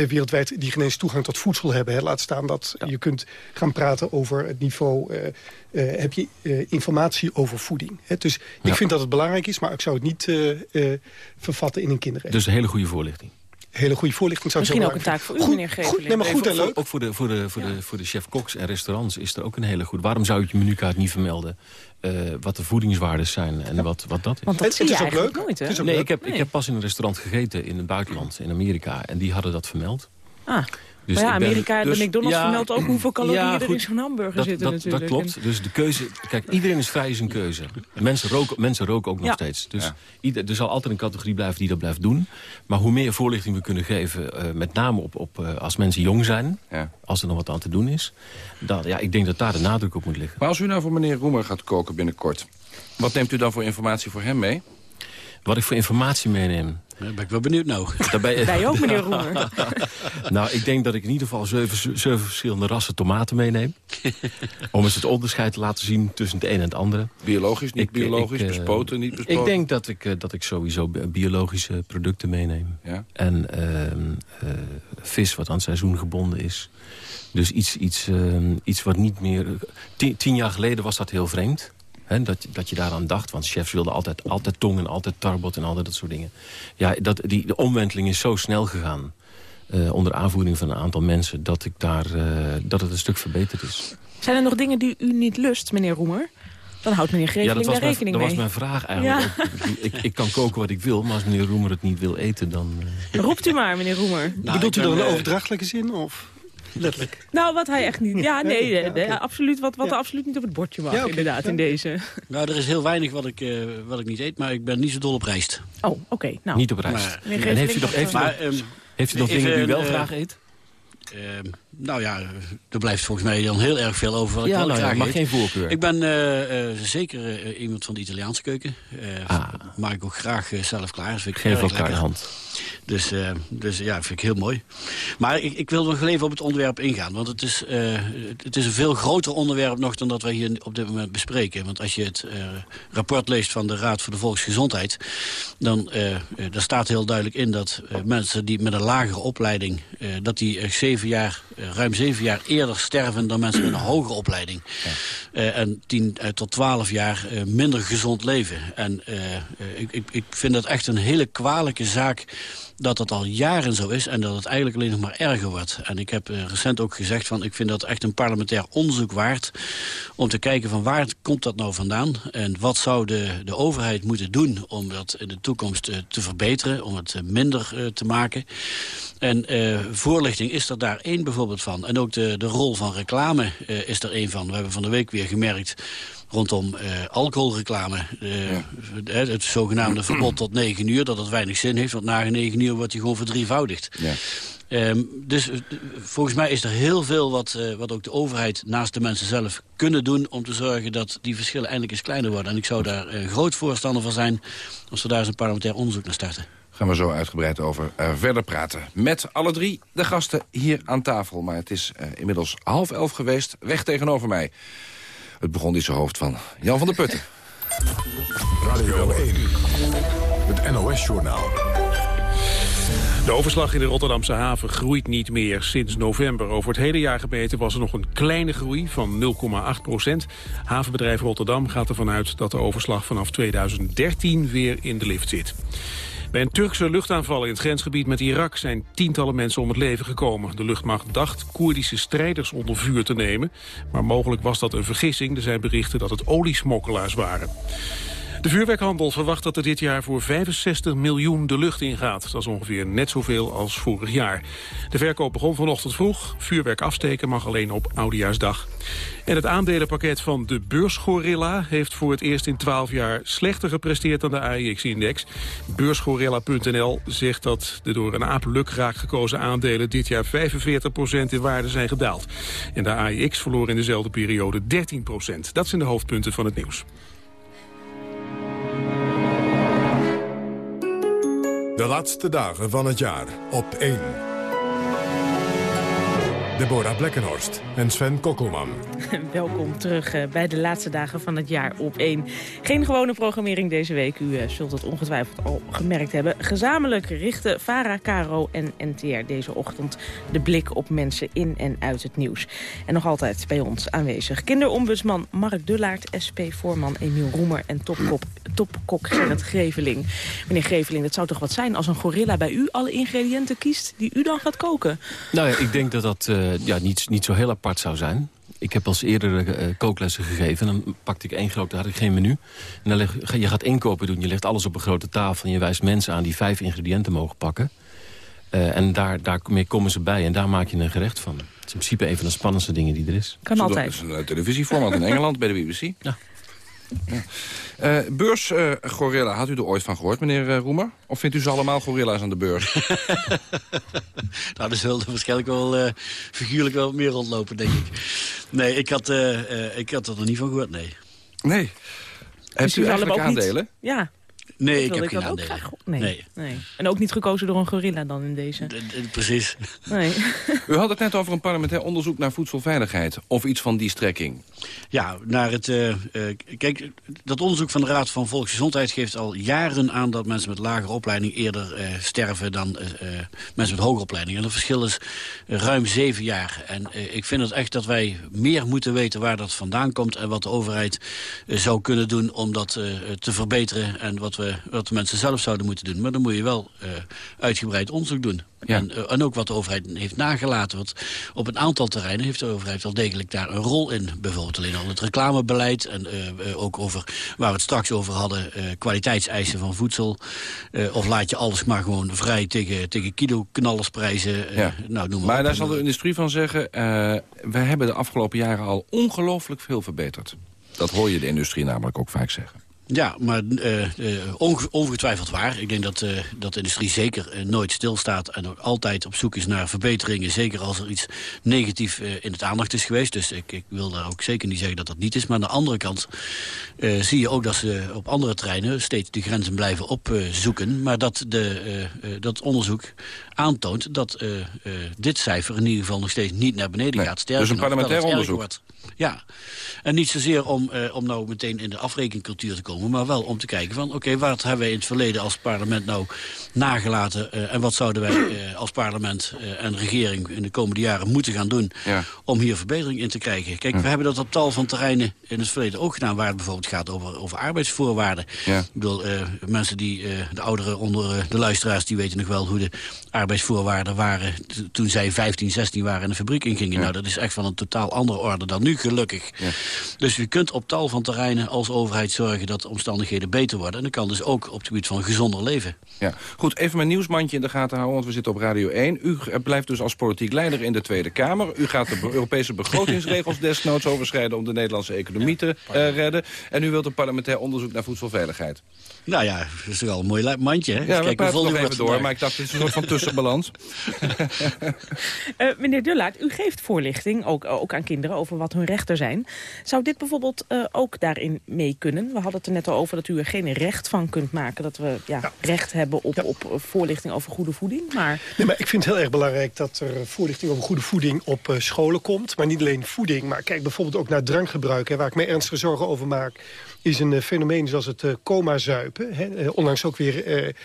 wereldwijd die geen eens toegang tot voedsel hebben. Hè. Laat staan dat je kunt gaan praten over het niveau... eh, eh, heb je eh, informatie over voeding. Hè. Dus ik vind dat het belangrijk is, maar ik zou het niet eh, eh, vervatten in een kinderrecht. Dus een hele goede voorlichting. Hele goede voorlichting zou ik Misschien ook een taak voor u, meneer Goed, nee, maar goed Nee, en leuk. Ook voor de, voor de, voor de, voor de chef-koks en restaurants is er ook een hele goed. Waarom zou je je menukaart niet vermelden eh, wat de voedingswaarden zijn en wat, wat dat is? Want dat Het- is ook leuk. nooit, hè? Het is ook Nee, leuk. ik heb, ik Nee. heb pas in een restaurant gegeten in het buitenland, in Amerika. En die hadden dat vermeld. Ah. Dus maar ja, Amerika, dus- de McDonald's ja, vermeldt ook hoeveel calorieën ja, er in zo'n hamburger dat, zitten dat, natuurlijk. Dat klopt. Dus de keuze... Kijk, iedereen is vrij in zijn keuze. Mensen roken, mensen roken ook nog Ja. steeds. Dus ieder, er zal altijd een categorie blijven die dat blijft doen. Maar hoe meer voorlichting we kunnen geven... eh, met name op, op, eh, als mensen jong zijn... als er nog wat aan te doen is... Dan, ja, ik denk dat daar de nadruk op moet liggen. Maar als u nou voor meneer Roemer gaat koken binnenkort... wat neemt u dan voor informatie voor hem mee? Wat ik voor informatie meeneem... Daar ben ik wel benieuwd nou. Daarbij, Wij ook, meneer Roemer. nou, ik denk dat ik in ieder geval zeven, zeven verschillende rassen tomaten meeneem. Om eens het onderscheid te laten zien tussen het een en het andere. Biologisch, niet Ik- biologisch, ik, eh, bespoten, niet bespoten? Ik denk dat ik, eh, dat ik sowieso bi- biologische producten meeneem. Ja. En ehm, eh, vis wat aan het seizoen gebonden is. Dus iets, iets, ehm, iets wat niet meer... Tien, tien jaar geleden was dat heel vreemd. Dat, dat je daaraan dacht. Want chefs wilden altijd, altijd tong en altijd tarbot en altijd dat soort dingen. Ja, dat, die, de omwenteling is zo snel gegaan. eh, onder aanvoering van een aantal mensen... dat, ik daar, eh, dat het een stuk verbeterd is. Zijn er nog dingen die u niet lust, meneer Roemer? Dan houdt meneer Greveling dat daar mijn, rekening dat mee. was mijn vraag eigenlijk. Ik, ik kan koken wat ik wil, maar als meneer Roemer het niet wil eten, dan... eh, Roept u maar, meneer Roemer. Bedoelt u ik dan een overdrachtelijke zin? Of letterlijk? Nou, wat hij echt niet... Ja, nee, nee, absoluut, wat, wat Ja. er absoluut niet op het bordje mag, inderdaad, in deze. Nou, er is heel weinig wat ik, eh, wat ik niet eet, maar ik ben niet zo dol op rijst. Oh, oké. nou. niet op rijst. Maar- en heeft u nog, mag, heeft u eh, nog, Maar, ehm, heeft u nog even, dingen die u wel eh, graag eet? Ehm, nou ja, er blijft volgens mij dan heel erg veel over wat ik Ja, wel nou ja, graag eet. geen voorkeur. Ik ben eh, eh, zeker eh, iemand van de Italiaanse keuken. Eh Ah. Maak ik ook graag eh, zelf klaar. Vind ik Geef elkaar de hand. Dus, uh, dus ja, vind ik heel mooi. Maar ik, ik wil nog even op het onderwerp ingaan. Want het is, uh, het is een veel groter onderwerp nog dan dat wij hier op dit moment bespreken. Want als je het uh, rapport leest van de Raad voor de Volksgezondheid... dan daar staat heel duidelijk in dat mensen die met een lagere opleiding... dat die zeven jaar, ruim zeven jaar eerder sterven dan mensen met een hogere opleiding. Ja. en tien tot twaalf jaar minder gezond leven. En ik, ik, ik vind dat echt een hele kwalijke zaak dat dat al jaren zo is en dat het eigenlijk alleen nog maar erger wordt. En ik heb uh, recent ook gezegd van ik vind dat echt een parlementair onderzoek waard... om te kijken van waar komt dat nou vandaan... en wat zou de, de overheid moeten doen om dat in de toekomst uh, te verbeteren... om het uh, minder te maken. En voorlichting is er daar één bijvoorbeeld van. En ook de, de rol van reclame is er één van. We hebben van de week weer gemerkt rondom uh, alcoholreclame. Ja. Het zogenaamde verbod tot 9 uur, dat het weinig zin heeft. Want na 9 uur wordt hij gewoon verdrievoudigd. Ja. Um, dus uh, volgens mij is er heel veel wat, wat ook de overheid naast de mensen zelf kunnen doen... om te zorgen dat die verschillen eindelijk eens kleiner worden. En ik zou daar groot voorstander van zijn als we daar eens een parlementair onderzoek naar starten gaan we zo uitgebreid over uh, verder praten. Met alle drie de gasten hier aan tafel. Maar het is inmiddels half elf geweest, recht tegenover mij. Het begon in zijn hoofd van Jan van der Putten. Radio 1, het NOS-journaal. De overslag in de Rotterdamse haven groeit niet meer sinds november. Over het hele jaar gemeten was er nog een kleine groei van 0,8 procent. Havenbedrijf Rotterdam gaat ervan uit dat de overslag vanaf 2013 weer in de lift zit. Bij een Turkse luchtaanval in het grensgebied met Irak zijn tientallen mensen om het leven gekomen. De luchtmacht dacht Koerdische strijders onder vuur te nemen. Maar mogelijk was dat een vergissing. Er zijn berichten dat het oliesmokkelaars waren. De vuurwerkhandel verwacht dat er dit jaar voor 65 miljoen de lucht ingaat. Dat is ongeveer net zoveel als vorig jaar. De verkoop begon vanochtend vroeg. Vuurwerk afsteken mag alleen op Oudejaarsdag. En het aandelenpakket van de beursgorilla heeft voor het eerst in 12 jaar slechter gepresteerd dan de AIX-index. Beursgorilla.nl zegt dat de door een aap lukraak gekozen aandelen dit jaar 45% in waarde zijn gedaald. En de AIX verloor in dezelfde periode 13% Dat zijn de hoofdpunten van het nieuws. De laatste dagen van het jaar op 1. Deborah Blekkenhorst en Sven Kokkelman. Welkom terug eh, bij de laatste dagen van het jaar op 1. Geen gewone programmering deze week. U eh, zult het ongetwijfeld al gemerkt hebben. Gezamenlijk richten Vara, Caro en NTR deze ochtend de blik op mensen in en uit het nieuws. En nog altijd bij ons aanwezig kinderombudsman Mark Dullaert, SP-voorman Emiel Roemer en topkop, topkok Gerrit Greveling. Meneer Greveling, dat zou toch wat zijn als een gorilla bij u alle ingrediënten kiest die u dan gaat koken? Nou ja, ik denk dat dat uh, ja, niet, niet zo heel apart zou zijn ik heb als eerder uh, kooklessen gegeven. En dan pakte ik één grote, had ik geen menu. En dan leg, je gaat inkopen doen, je legt alles op een grote tafel... en je wijst mensen aan die vijf ingrediënten mogen pakken. Uh, en daar, daarmee komen ze bij en daar maak je een gerecht van. Het is in principe een van de spannendste dingen die er is. Kan altijd. Dat is een televisieformat in Engeland bij de BBC. Ja. Ja. Uh, beursgorilla, had u er ooit van gehoord, meneer uh, Roemer? Of vindt u ze allemaal gorilla's aan de beurs? nou, er zullen waarschijnlijk wel uh, figuurlijk wel meer rondlopen, denk ik. Nee, ik had, ik had er nog niet van gehoord, nee. Nee. Hebt u eigenlijk aandelen? Niet... Ja. Nee, ik heb geen aandelen. Nee. nee. En ook niet gekozen door een gorilla dan in deze? precies. Nee. U had het net over een parlementair onderzoek naar voedselveiligheid. Of iets van die strekking. Ja, naar het... Uh, kijk, dat onderzoek van de Raad van Volksgezondheid geeft al jaren aan... dat mensen met lagere opleiding eerder uh, sterven dan mensen met hogere opleiding. En dat verschil is ruim zeven jaar. En ik vind het echt dat wij meer moeten weten waar dat vandaan komt... en wat de overheid zou kunnen doen om dat te verbeteren... en wat, we, wat de mensen zelf zouden moeten doen. Maar dan moet je wel uitgebreid onderzoek doen. En, uh, en, ook wat de overheid heeft nagelaten. Want op een aantal terreinen heeft de overheid wel degelijk daar een rol in. Bijvoorbeeld alleen al het reclamebeleid. En ook over, waar we het straks over hadden, kwaliteitseisen van voedsel. of laat je alles maar gewoon vrij tegen, tegen kilo-knallersprijzen. Ja. nou, noem maar maar daar zal de industrie van zeggen... we hebben de afgelopen jaren al ongelooflijk veel verbeterd. Dat hoor je de industrie namelijk ook vaak zeggen. Ja, maar uh, onge ongetwijfeld waar. Ik denk dat, uh, dat de industrie zeker nooit stilstaat... en ook altijd op zoek is naar verbeteringen. Zeker als er iets negatief in het aandacht is geweest. Dus ik, ik, wil daar ook zeker niet zeggen dat dat niet is. Maar aan de andere kant zie je ook dat ze op andere terreinen... steeds de grenzen blijven opzoeken. maar dat, de, dat onderzoek aantoont dat dit cijfer in ieder geval nog steeds niet naar beneden gaat. Sterker dus een parlementair onderzoek? Ja, en niet zozeer om, uh, om nou meteen in de afrekencultuur te komen... maar wel om te kijken van, oké, wat hebben wij in het verleden als parlement nou nagelaten... Uh, en wat zouden wij uh, als parlement en regering in de komende jaren moeten gaan doen... Ja. om hier verbetering in te krijgen. Kijk, we hebben dat op tal van terreinen in het verleden ook gedaan... waar het bijvoorbeeld gaat over, over arbeidsvoorwaarden. Ja. Ik bedoel, mensen die, de ouderen onder de luisteraars... die weten nog wel hoe de arbeidsvoorwaarden waren... toen zij 15, 16 waren in de fabriek ingingen. Nou, dat is echt van een totaal andere orde dan nu gelukkig. Dus je kunt op tal van terreinen als overheid zorgen dat de omstandigheden beter worden. En dat kan dus ook op het gebied van gezonder leven. Ja. Goed, even mijn nieuwsmandje in de gaten houden, want we zitten op Radio 1. U blijft dus als politiek leider in de Tweede Kamer. U gaat de Europese begrotingsregels desnoods overschrijden... om de Nederlandse economie te uh, redden. En u wilt een parlementair onderzoek naar voedselveiligheid. Nou ja, dat is wel een mooi mandje. Hè? Ja, we Kijk, we nog even door, maar ik dacht, het is een soort van tussenbalans. uh, meneer Dullaert, u geeft voorlichting, ook, ook aan kinderen, over wat hun rechten zijn. Zou dit bijvoorbeeld uh, ook daarin mee kunnen? We hadden het er net al over dat u er geen recht van kunt maken... dat we ja, ja. recht hebben op, ja. op voorlichting over goede voeding. Maar... Nee, maar ik vind het heel erg belangrijk dat er voorlichting over goede voeding op uh, scholen komt. Maar niet alleen voeding, maar kijk bijvoorbeeld ook naar drankgebruik... Hè, waar ik me ernstige zorgen over maak is een uh, fenomeen zoals het uh, coma-zuipen. Onlangs ook weer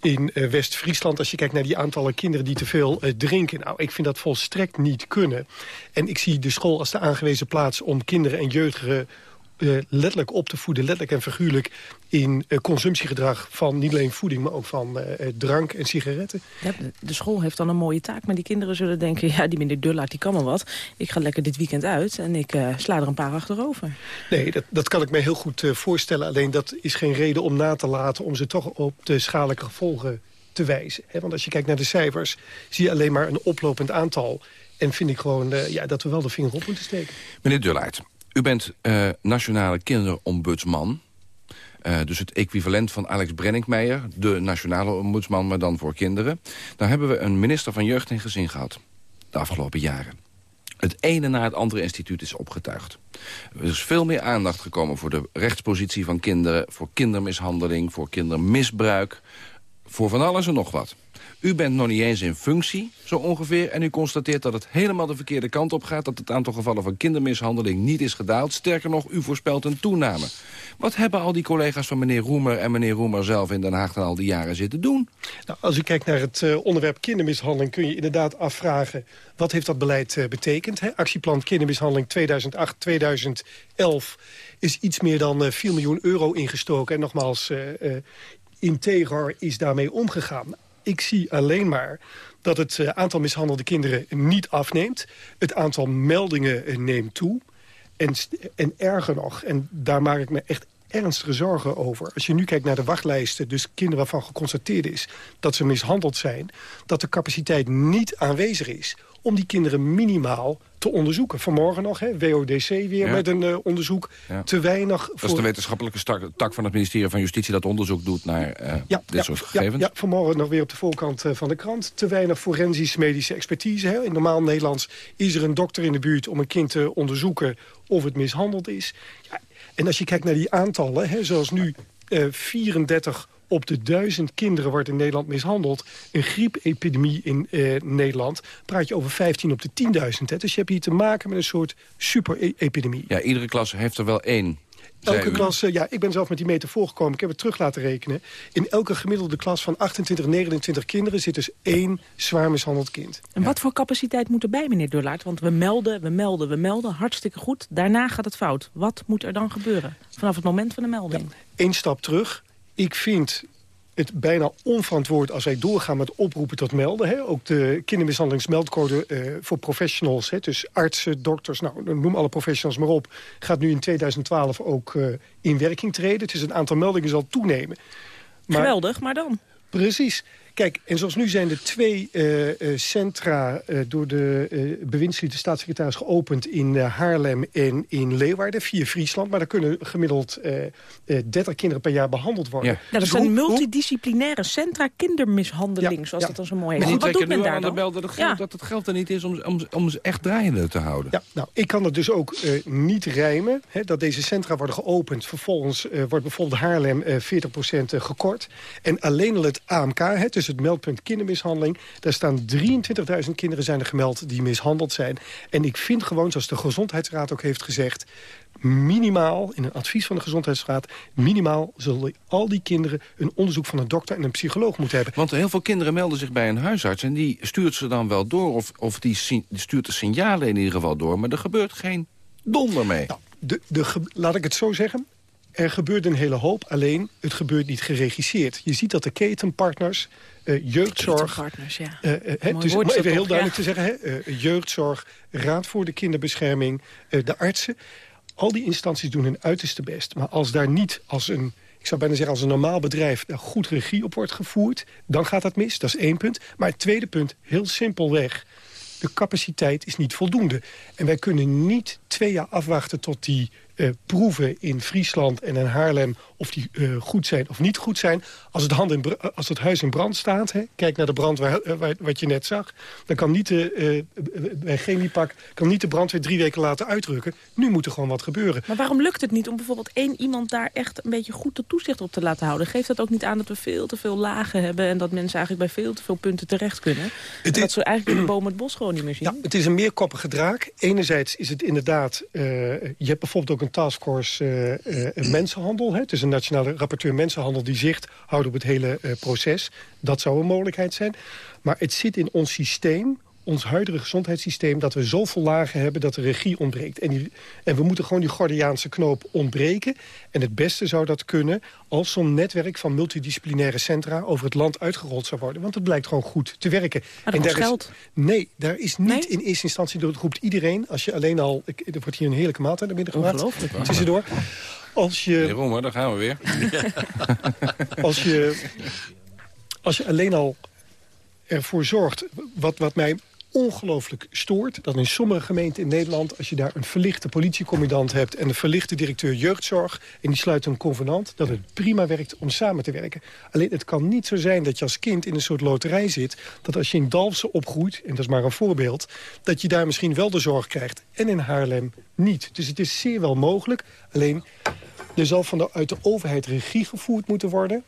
in West-Friesland... als je kijkt naar die aantallen kinderen die te veel drinken. Nou, ik vind dat volstrekt niet kunnen. En ik zie de school als de aangewezen plaats om kinderen en jeugdigen uh, letterlijk op te voeden, letterlijk en figuurlijk... in uh, consumptiegedrag van niet alleen voeding, maar ook van uh, drank en sigaretten. Ja, de school heeft dan een mooie taak, maar die kinderen zullen denken... ja, die meneer Dullaert, die kan wel wat. Ik ga lekker dit weekend uit en ik sla er een paar achterover. Nee, dat, dat kan ik me heel goed voorstellen. Alleen dat is geen reden om na te laten... om ze toch op de schadelijke gevolgen te wijzen. He, want als je kijkt naar de cijfers, zie je alleen maar een oplopend aantal... En vind ik gewoon uh, ja, dat we wel de vinger op moeten steken. Meneer Dullaert, u bent uh, nationale kinderombudsman. Uh, dus het equivalent van Alex Brenninkmeijer, de nationale ombudsman, maar dan voor kinderen. Daar hebben we een minister van Jeugd en Gezin gehad, de afgelopen jaren. Het ene na het andere instituut is opgetuigd. Er is veel meer aandacht gekomen voor de rechtspositie van kinderen... voor kindermishandeling, voor kindermisbruik, voor van alles en nog wat. U bent nog niet eens in functie, zo ongeveer... en u constateert dat het helemaal de verkeerde kant op gaat... dat het aantal gevallen van kindermishandeling niet is gedaald. Sterker nog, u voorspelt een toename. Wat hebben al die collega's van meneer Roemer en meneer Roemer zelf... in Den Haag dan al die jaren zitten doen? Nou, als u kijkt naar het uh, onderwerp kindermishandeling... kun je inderdaad afvragen, wat heeft dat beleid uh, betekend? Hè? Actieplan kindermishandeling 2008-2011 is iets meer dan uh, 4 miljoen euro ingestoken. En nogmaals, uh, integer is daarmee omgegaan ik zie alleen maar dat het uh, aantal mishandelde kinderen niet afneemt. Het aantal meldingen uh, neemt toe. En, en erger nog, en daar maak ik me echt ernstige zorgen over. Als je nu kijkt naar de wachtlijsten, dus kinderen waarvan geconstateerd is... dat ze mishandeld zijn, dat de capaciteit niet aanwezig is om die kinderen minimaal te onderzoeken. Vanmorgen nog, hè, WODC weer ja. met een uh, onderzoek. Ja. Te weinig... Voor... Dat is de wetenschappelijke stak, tak van het ministerie van Justitie... dat onderzoek doet naar uh, ja, dit soort gegevens. Ja, vanmorgen nog weer op de voorkant uh, van de krant. Te weinig forensisch medische expertise. Hè. In normaal Nederlands is er een dokter in de buurt... om een kind te onderzoeken of het mishandeld is. en als je kijkt naar die aantallen, hè, zoals nu 34 op de duizend kinderen wordt in Nederland mishandeld. Een griepepidemie in uh, Nederland praat je over 15 op de 10.000. Dus je hebt hier te maken met een soort super-epidemie. Ja, iedere klas heeft er wel één. Elke klas, uh, ja, ik ben zelf met die metafoor gekomen. Ik heb het terug laten rekenen. In elke gemiddelde klas van 28, 29 kinderen zit dus één zwaar mishandeld kind. En ja. wat voor capaciteit moet erbij, meneer Durlaert? Want we melden, we melden, we melden. Hartstikke goed. Daarna gaat het fout. Wat moet er dan gebeuren? Vanaf het moment van de melding. Ja, Eén stap terug ik vind het bijna onverantwoord als wij doorgaan met oproepen tot melden. Hè. Ook de kindermishandelingsmeldcode uh, voor professionals, hè, dus artsen, dokters, nou, noem alle professionals maar op... gaat nu in 2012 ook uh, in werking treden. Het is een aantal meldingen zal toenemen. Maar, Geweldig, maar dan? Precies. Kijk, en zoals nu zijn er twee uh, uh, centra uh, door de uh, bewindslied, de staatssecretaris, geopend in Haarlem en in Leeuwarden, via Friesland. Maar daar kunnen gemiddeld 30 kinderen per jaar behandeld worden. Ja, dat dus zijn hoe, multidisciplinaire centra kindermishandeling, ja, zoals ja. dat dan zo mooi heet. Maar wat doet men daar aan de bel dat het, geld, dat het geld er niet is om, om, om ze echt draaiende te houden. Ja, nou, ik kan het dus ook niet rijmen, hè, dat deze centra worden geopend. Vervolgens wordt bijvoorbeeld Haarlem 40% gekort. En alleen al het AMK, hè, dus het meldpunt kindermishandeling... daar staan 23.000 kinderen zijn er gemeld die mishandeld zijn. En ik vind gewoon, zoals de Gezondheidsraad ook heeft gezegd... minimaal, in een advies van de Gezondheidsraad... minimaal zullen al die kinderen een onderzoek van een dokter en een psycholoog moeten hebben. Want heel veel kinderen melden zich bij een huisarts... en die stuurt ze dan wel door, of, of die, die stuurt de signalen in ieder geval door... maar er gebeurt geen donder mee. Nou, de, de, laat ik het zo zeggen. Er gebeurt een hele hoop, alleen het gebeurt niet geregisseerd. Je ziet dat de ketenpartners, uh, jeugdzorg... Ketenpartners, ja. Uh, uh, dus om even heel duidelijk ja. te zeggen, hè, jeugdzorg, Raad voor de Kinderbescherming, de artsen... al die instanties doen hun uiterste best. Maar als daar niet als een ik zou bijna zeggen als een normaal bedrijf... daar goed regie op wordt gevoerd, dan gaat dat mis. Dat is één punt. Maar het tweede punt, heel simpelweg... de capaciteit is niet voldoende. En wij kunnen niet twee jaar afwachten tot die uh, proeven in Friesland en in Haarlem... of die uh, goed zijn of niet goed zijn. Als het, hand in als het huis in brand staat, hè, kijk naar de brand waar, waar, wat je net zag... dan kan niet de, uh, bij Chemiepak kan niet de brandweer drie weken laten uitrukken. Nu moet er gewoon wat gebeuren. Maar waarom lukt het niet om bijvoorbeeld één iemand daar echt... een beetje goed de toezicht op te laten houden? Geeft dat ook niet aan dat we veel te veel lagen hebben... en dat mensen eigenlijk bij veel te veel punten terecht kunnen? Het dat ze eigenlijk in de boom het bos gewoon niet meer zien? Ja, het is een meerkoppige draak. Enerzijds is het inderdaad... je hebt bijvoorbeeld ook een taskforce uh, uh, mensenhandel. Hè. Het is een nationale rapporteur mensenhandel die zicht houdt op het hele uh, proces. Dat zou een mogelijkheid zijn. Maar het zit in ons systeem ons huidige gezondheidssysteem... dat we zoveel lagen hebben dat de regie ontbreekt. En, die, en we moeten gewoon die Gordiaanse knoop ontbreken. En het beste zou dat kunnen als zo'n netwerk van multidisciplinaire centra... over het land uitgerold zou worden. Want het blijkt gewoon goed te werken. Maar en daar geld? Is, nee, daar is niet nee? in eerste instantie... door het roept iedereen, als je alleen al... Ik, er wordt hier een heerlijke maaltijd naar binnen gemaakt. Ongelooflijk. Tussendoor. Als je... Jeroen, daar gaan we weer. als, je, als je alleen al ervoor zorgt... Wat, wat mij ongelooflijk stoort... dat in sommige gemeenten in Nederland... als je daar een verlichte politiecommandant hebt... en een verlichte directeur jeugdzorg... en die sluiten een convenant... dat het prima werkt om samen te werken. Alleen het kan niet zo zijn dat je als kind in een soort loterij zit... dat als je in Dalfsen opgroeit, en dat is maar een voorbeeld... dat je daar misschien wel de zorg krijgt. En in Haarlem niet. Dus het is zeer wel mogelijk. Alleen, er zal van de, uit de overheid regie gevoerd moeten worden...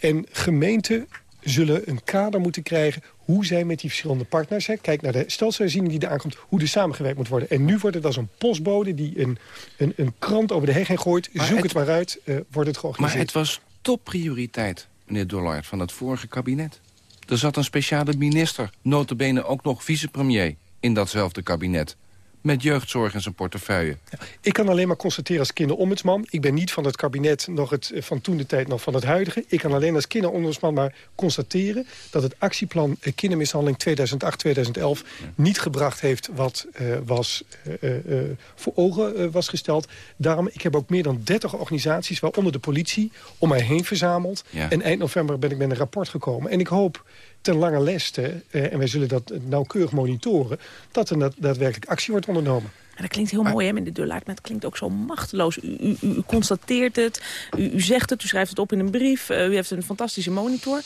En gemeenten zullen een kader moeten krijgen hoe zij met die verschillende partners... Hè, kijk naar de stelselherziening die er aankomt, hoe er samengewerkt moet worden. En nu wordt het als een postbode die een, een, een krant over de heg heen gooit. Maar Zoek het, het, maar uit, uh, wordt het georganiseerd. Maar het was topprioriteit, meneer Dollard, van het vorige kabinet. Er zat een speciale minister, notabene ook nog vicepremier... in datzelfde kabinet met jeugdzorg in zijn portefeuille. Ik kan alleen maar constateren als kinderombudsman. Ik ben niet van het kabinet nog het, eh, van toen de tijd nog van het huidige. Ik kan alleen als kinderombudsman maar constateren... dat het actieplan eh, kindermishandeling 2008-2011 niet gebracht heeft... wat uh, was, uh, uh, voor ogen was gesteld. Daarom, ik heb ook meer dan 30 organisaties, waaronder de politie... om mij heen verzameld. Ja. En eind november ben ik met een rapport gekomen. En ik hoop ten lange leste, uh, en wij zullen dat nauwkeurig monitoren... dat er daadwerkelijk actie wordt ondernomen. Dat klinkt heel mooi, hè, meneer Dullaert, maar het klinkt ook zo machteloos. U, u, u constateert het, u, u, zegt het, u schrijft het op in een brief... Uh, u heeft een fantastische monitor.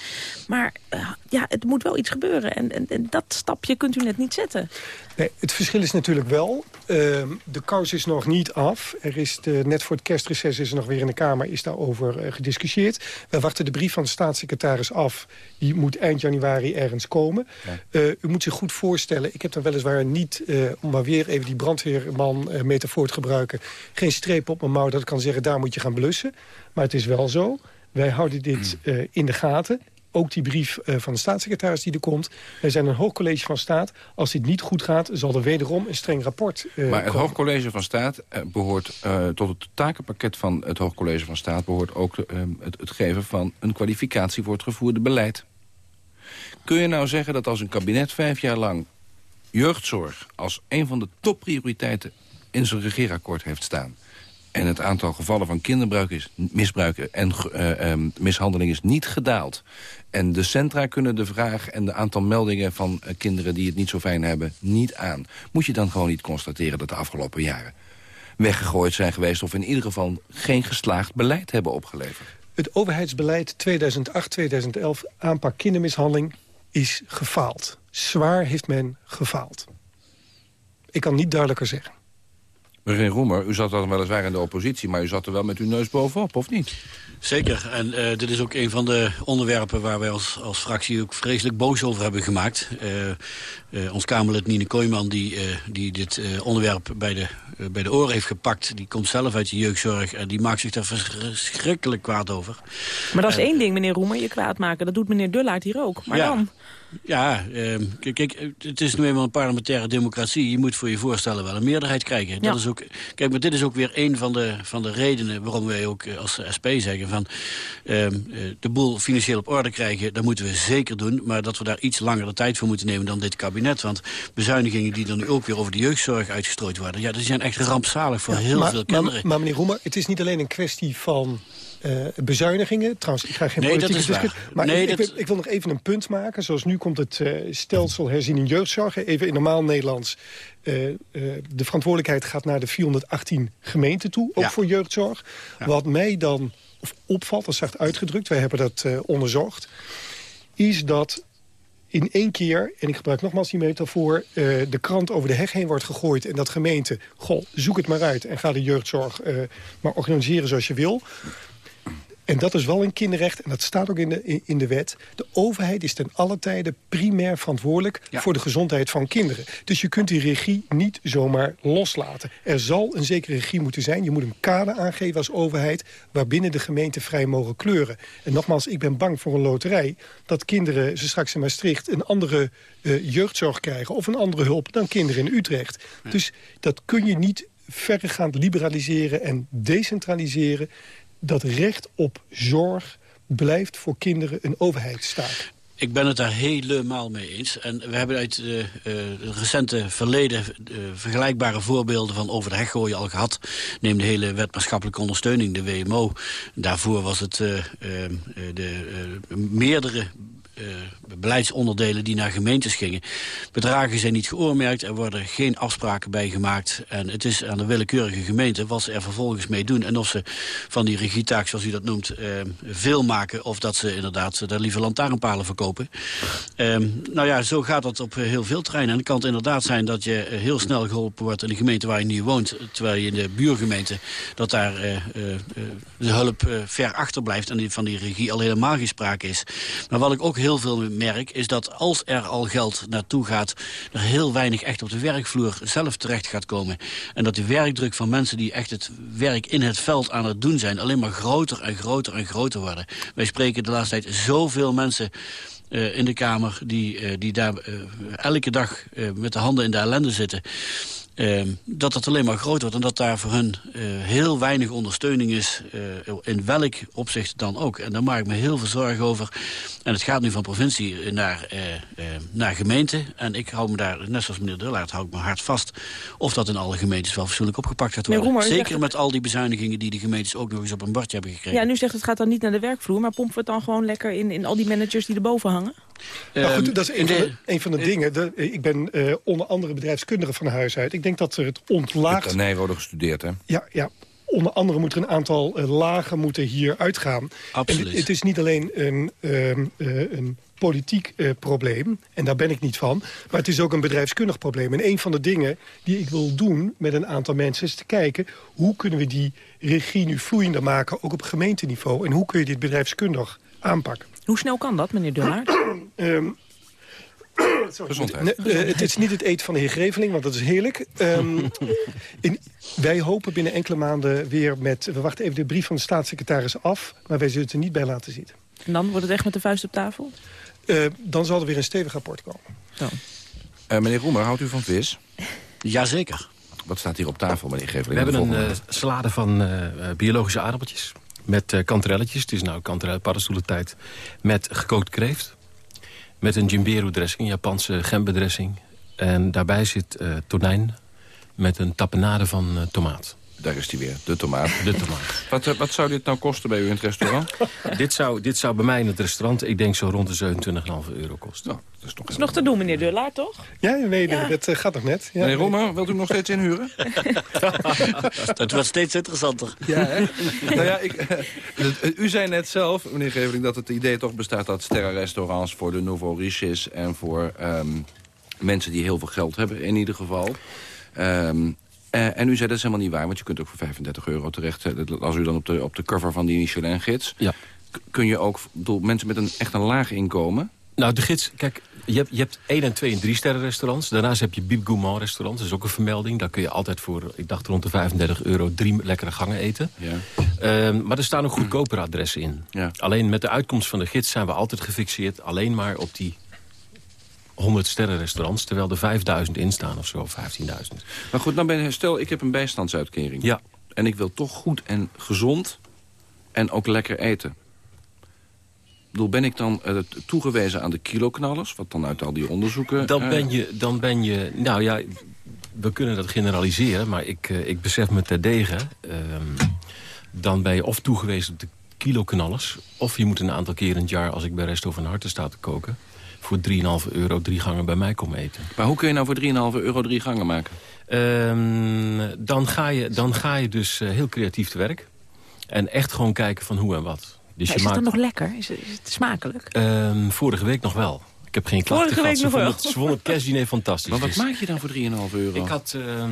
Maar uh, ja, het moet wel iets gebeuren. En, en, en, dat stapje kunt u net niet zetten. Nee, het verschil is natuurlijk wel... Uh, de kous is nog niet af. Er is de, net voor het kerstreces is er nog weer in de Kamer is daarover uh, gediscussieerd. We wachten de brief van de staatssecretaris af. Die moet eind januari ergens komen. Ja. Uh, u moet zich goed voorstellen, ik heb dan weliswaar niet... om maar weer even die brandweerman metafoor te gebruiken... geen streep op mijn mouw dat ik kan zeggen... daar moet je gaan blussen. Maar het is wel zo. Wij houden dit in de gaten ook die brief uh, van de staatssecretaris die er komt. Wij zijn een hoogcollege van staat. Als dit niet goed gaat, zal er wederom een streng rapport uh, Maar het komen. hoogcollege van staat uh, behoort tot het takenpakket van het hoogcollege van staat... behoort ook het, het geven van een kwalificatie voor het gevoerde beleid. Kun je nou zeggen dat als een kabinet vijf jaar lang jeugdzorg... als een van de topprioriteiten in zijn regeerakkoord heeft staan En het aantal gevallen van kindermisbruik is, en uh, um, mishandeling is niet gedaald. En de centra kunnen de vraag en de aantal meldingen van uh, kinderen die het niet zo fijn hebben niet aan. Moet je dan gewoon niet constateren dat de afgelopen jaren weggegooid zijn geweest... of in ieder geval geen geslaagd beleid hebben opgeleverd? Het overheidsbeleid 2008-2011 aanpak kindermishandeling is gefaald. Zwaar heeft men gefaald. Ik kan niet duidelijker zeggen. Meneer Roemer, u zat dan weliswaar in de oppositie... maar u zat er wel met uw neus bovenop, of niet? Zeker. En uh, dit is ook een van de onderwerpen waar wij als, als fractie ook vreselijk boos over hebben gemaakt. Uh, uh, ons Kamerlid Nine Kooijman, die, die dit onderwerp bij de, bij de oren heeft gepakt... die komt zelf uit de jeugdzorg en die maakt zich daar verschrikkelijk kwaad over. Maar dat is één ding, meneer Roemer, je kwaad maken. Dat doet meneer Dullaert hier ook. Maar ja. dan... Ja, uh, kijk, het is nu eenmaal een parlementaire democratie. Je moet voor je voorstellen wel een meerderheid krijgen. Ja. Dat is ook, kijk, maar dit is ook weer een van de, van de redenen waarom wij ook als SP zeggen van uh, de boel financieel op orde krijgen, dat moeten we zeker doen. Maar dat we daar iets langer de tijd voor moeten nemen dan dit kabinet. Want bezuinigingen die dan nu ook weer over de jeugdzorg uitgestrooid worden, ja, die zijn echt rampzalig voor ja, heel maar, veel kinderen. Maar, maar meneer Roemer, het is niet alleen een kwestie van uh, bezuinigingen. Trouwens, ik ga geen nee, politieke discussie. Maar nee, ik, dat... ik, ik, wil nog even een punt maken. Zoals nu komt het uh, stelsel herziening jeugdzorg. Even in normaal Nederlands. Uh, de verantwoordelijkheid gaat naar de 418 gemeenten toe. Ook ja. voor jeugdzorg. Ja. Wat mij dan of opvalt, dat zacht uitgedrukt. Wij hebben dat onderzocht. Is dat in één keer, en ik gebruik nogmaals die metafoor... Uh, de krant over de heg heen wordt gegooid... en dat gemeente, goh, zoek het maar uit... en ga de jeugdzorg uh, maar organiseren zoals je wil... En dat is wel een kinderrecht, en dat staat ook in de, in de wet. De overheid is ten alle tijde primair verantwoordelijk... Ja. voor de gezondheid van kinderen. Dus je kunt die regie niet zomaar loslaten. Er zal een zekere regie moeten zijn. Je moet een kader aangeven als overheid... waarbinnen de gemeenten vrij mogen kleuren. En nogmaals, ik ben bang voor een loterij... dat kinderen ze straks in Maastricht een andere uh, jeugdzorg krijgen... of een andere hulp dan kinderen in Utrecht. Ja. Dus dat kun je niet verregaand liberaliseren en decentraliseren dat recht op zorg blijft voor kinderen een overheidstaak. Ik ben het daar helemaal mee eens. En we hebben uit uh, uh, het recente verleden uh, vergelijkbare voorbeelden van over de heg gooien al gehad. Neem de hele wet maatschappelijke ondersteuning, de WMO. Daarvoor was het de meerdere beleidsonderdelen die naar gemeentes gingen. Bedragen zijn niet geoormerkt, er worden geen afspraken bij gemaakt. En het is aan de willekeurige gemeente wat ze er vervolgens mee doen. En of ze van die regietaak, zoals u dat noemt, uh, veel maken... of dat ze inderdaad daar liever lantaarnpalen verkopen. Uh, nou ja, zo gaat dat op heel veel terreinen. En het kan inderdaad zijn dat je heel snel geholpen wordt... in de gemeente waar je nu woont, terwijl je in de buurgemeente... dat daar de hulp ver achter blijft en van die regie al helemaal geen sprake is. Maar wat ik ook heel heel veel merk... is dat als er al geld naartoe gaat... er heel weinig echt op de werkvloer zelf terecht gaat komen. En dat de werkdruk van mensen die echt het werk in het veld aan het doen zijn... alleen maar groter en groter en groter worden. Wij spreken de laatste tijd zoveel mensen... Uh, in de Kamer die, uh, die daar uh, elke dag met de handen in de ellende zitten... Uh, dat dat alleen maar groot wordt en dat daar voor hun uh, heel weinig ondersteuning is, uh, in welk opzicht dan ook. En daar maak ik me heel veel zorgen over. En het gaat nu van provincie naar, naar gemeente. En ik hou me daar, net zoals meneer Dullaert, hou ik me hard vast... of dat in alle gemeentes wel fatsoenlijk opgepakt gaat worden. Roemer, Zeker met al die bezuinigingen die de gemeentes ook nog eens op een bordje hebben gekregen. Ja, nu zegt het gaat dan niet naar de werkvloer, maar pompen we het dan gewoon lekker in, in al die managers die erboven hangen? Nou goed, dat is een, de, van, de, een van de dingen. De, ik ben uh, onder andere bedrijfskundige van huis uit. Ik denk dat er het ontlaagt... Nee, worden gestudeerd, hè? Ja, ja. Onder andere moet er een aantal uh, lagen moeten hier uitgaan. Absoluut. En het is niet alleen een, uh, een politiek probleem, en daar ben ik niet van... maar het is ook een bedrijfskundig probleem. En een van de dingen die ik wil doen met een aantal mensen... is te kijken, hoe kunnen we die regie nu vloeiender maken... ook op gemeenteniveau, en hoe kun je dit bedrijfskundig aanpakken. Hoe snel kan dat, meneer Dullaert? um, Gezondheid. Nee, uh, het is niet het eten van de heer Greveling, want dat is heerlijk. Um, in, wij hopen binnen enkele maanden weer met... We wachten even de brief van de staatssecretaris af... maar wij zullen het er niet bij laten zitten. En dan wordt het echt met de vuist op tafel? Uh, dan zal er weer een stevig rapport komen. Zo. Uh, meneer Roemer, houdt u van vis? Jazeker. Wat staat hier op tafel, meneer Greveling? We hebben een salade van biologische aardappeltjes met uh, kanterelletjes. Het is nou kanterelle paddenstoelentijd. Met gekookt kreeft. Met een jimberu dressing, Japanse gember dressing. En daarbij zit uh, tonijn met een tapenade van uh, tomaat. Daar is die weer, de tomaat. De tomaat. Wat, eh, wat zou dit nou kosten bij u in het restaurant? dit, zou, dit zou bij mij in het restaurant, ik denk zo rond de 27,5 euro kosten. Nou, dat is toch is nog te doen, meneer Dullaar, toch? Ja, nee, nee, dat eh, gaat nog net. Ja, Meneer Romme, wilt u hem nog steeds inhuren? Dat wordt steeds interessanter. Ja, hè? nou ja, ik, eh, u zei net zelf, meneer Geveling, dat het idee toch bestaat dat sterrenrestaurants voor de nouveau riches en voor ehm, mensen die heel veel geld hebben in ieder geval. Ehm, eh, en u zei dat is helemaal niet waar, want je kunt ook voor 35 euro terecht. Als u dan op de, op de cover van die Michelin-gids... Ja. kun je ook, bedoel, mensen met een echt een laag inkomen... Nou, de gids, kijk, je hebt, je hebt 1 en 2 en 3 sterren restaurants. Daarnaast heb je Bib Gourmand restaurants, dat is ook een vermelding. Daar kun je altijd voor, ik dacht rond de 35 euro, drie lekkere gangen eten. Ja. Ehm, maar er staan ook goedkopere adressen in. Ja. Alleen met de uitkomst van de gids zijn we altijd gefixeerd... alleen maar op die 100 sterren restaurants... terwijl er 5000 in staan of zo, 15.000. Maar goed, nou ben, je- stel ik heb een bijstandsuitkering. Ja. En ik wil toch goed en gezond en ook lekker eten. Ik bedoel, ben ik dan eh, toegewezen aan de kiloknallers? Wat dan uit al die onderzoeken... Dan eh, ben je, dan ben je, nou ja, we kunnen dat generaliseren, maar ik, eh, ik besef me terdege. ehm dan ben je of toegewezen op de kiloknallers, of je moet een aantal keer in het jaar, als ik bij Resto van Harte sta te koken, voor 3,5 euro drie gangen bij mij komen eten. Maar hoe kun je nou voor 3,5 euro drie gangen maken? Ehm, dan, ga je, dan ga je dus eh, heel creatief te werk. En echt gewoon kijken van hoe en wat. Dus Maar je is het dan nog lekker? Is het, is het smakelijk? Ehm, vorige week nog wel. Ik heb geen klachten Vorige week gehad. Ze nog wel. ze vonden het kerstdiner fantastisch. Maar wat Dus- maak je dan voor 3,5 euro? Ik had, ehm,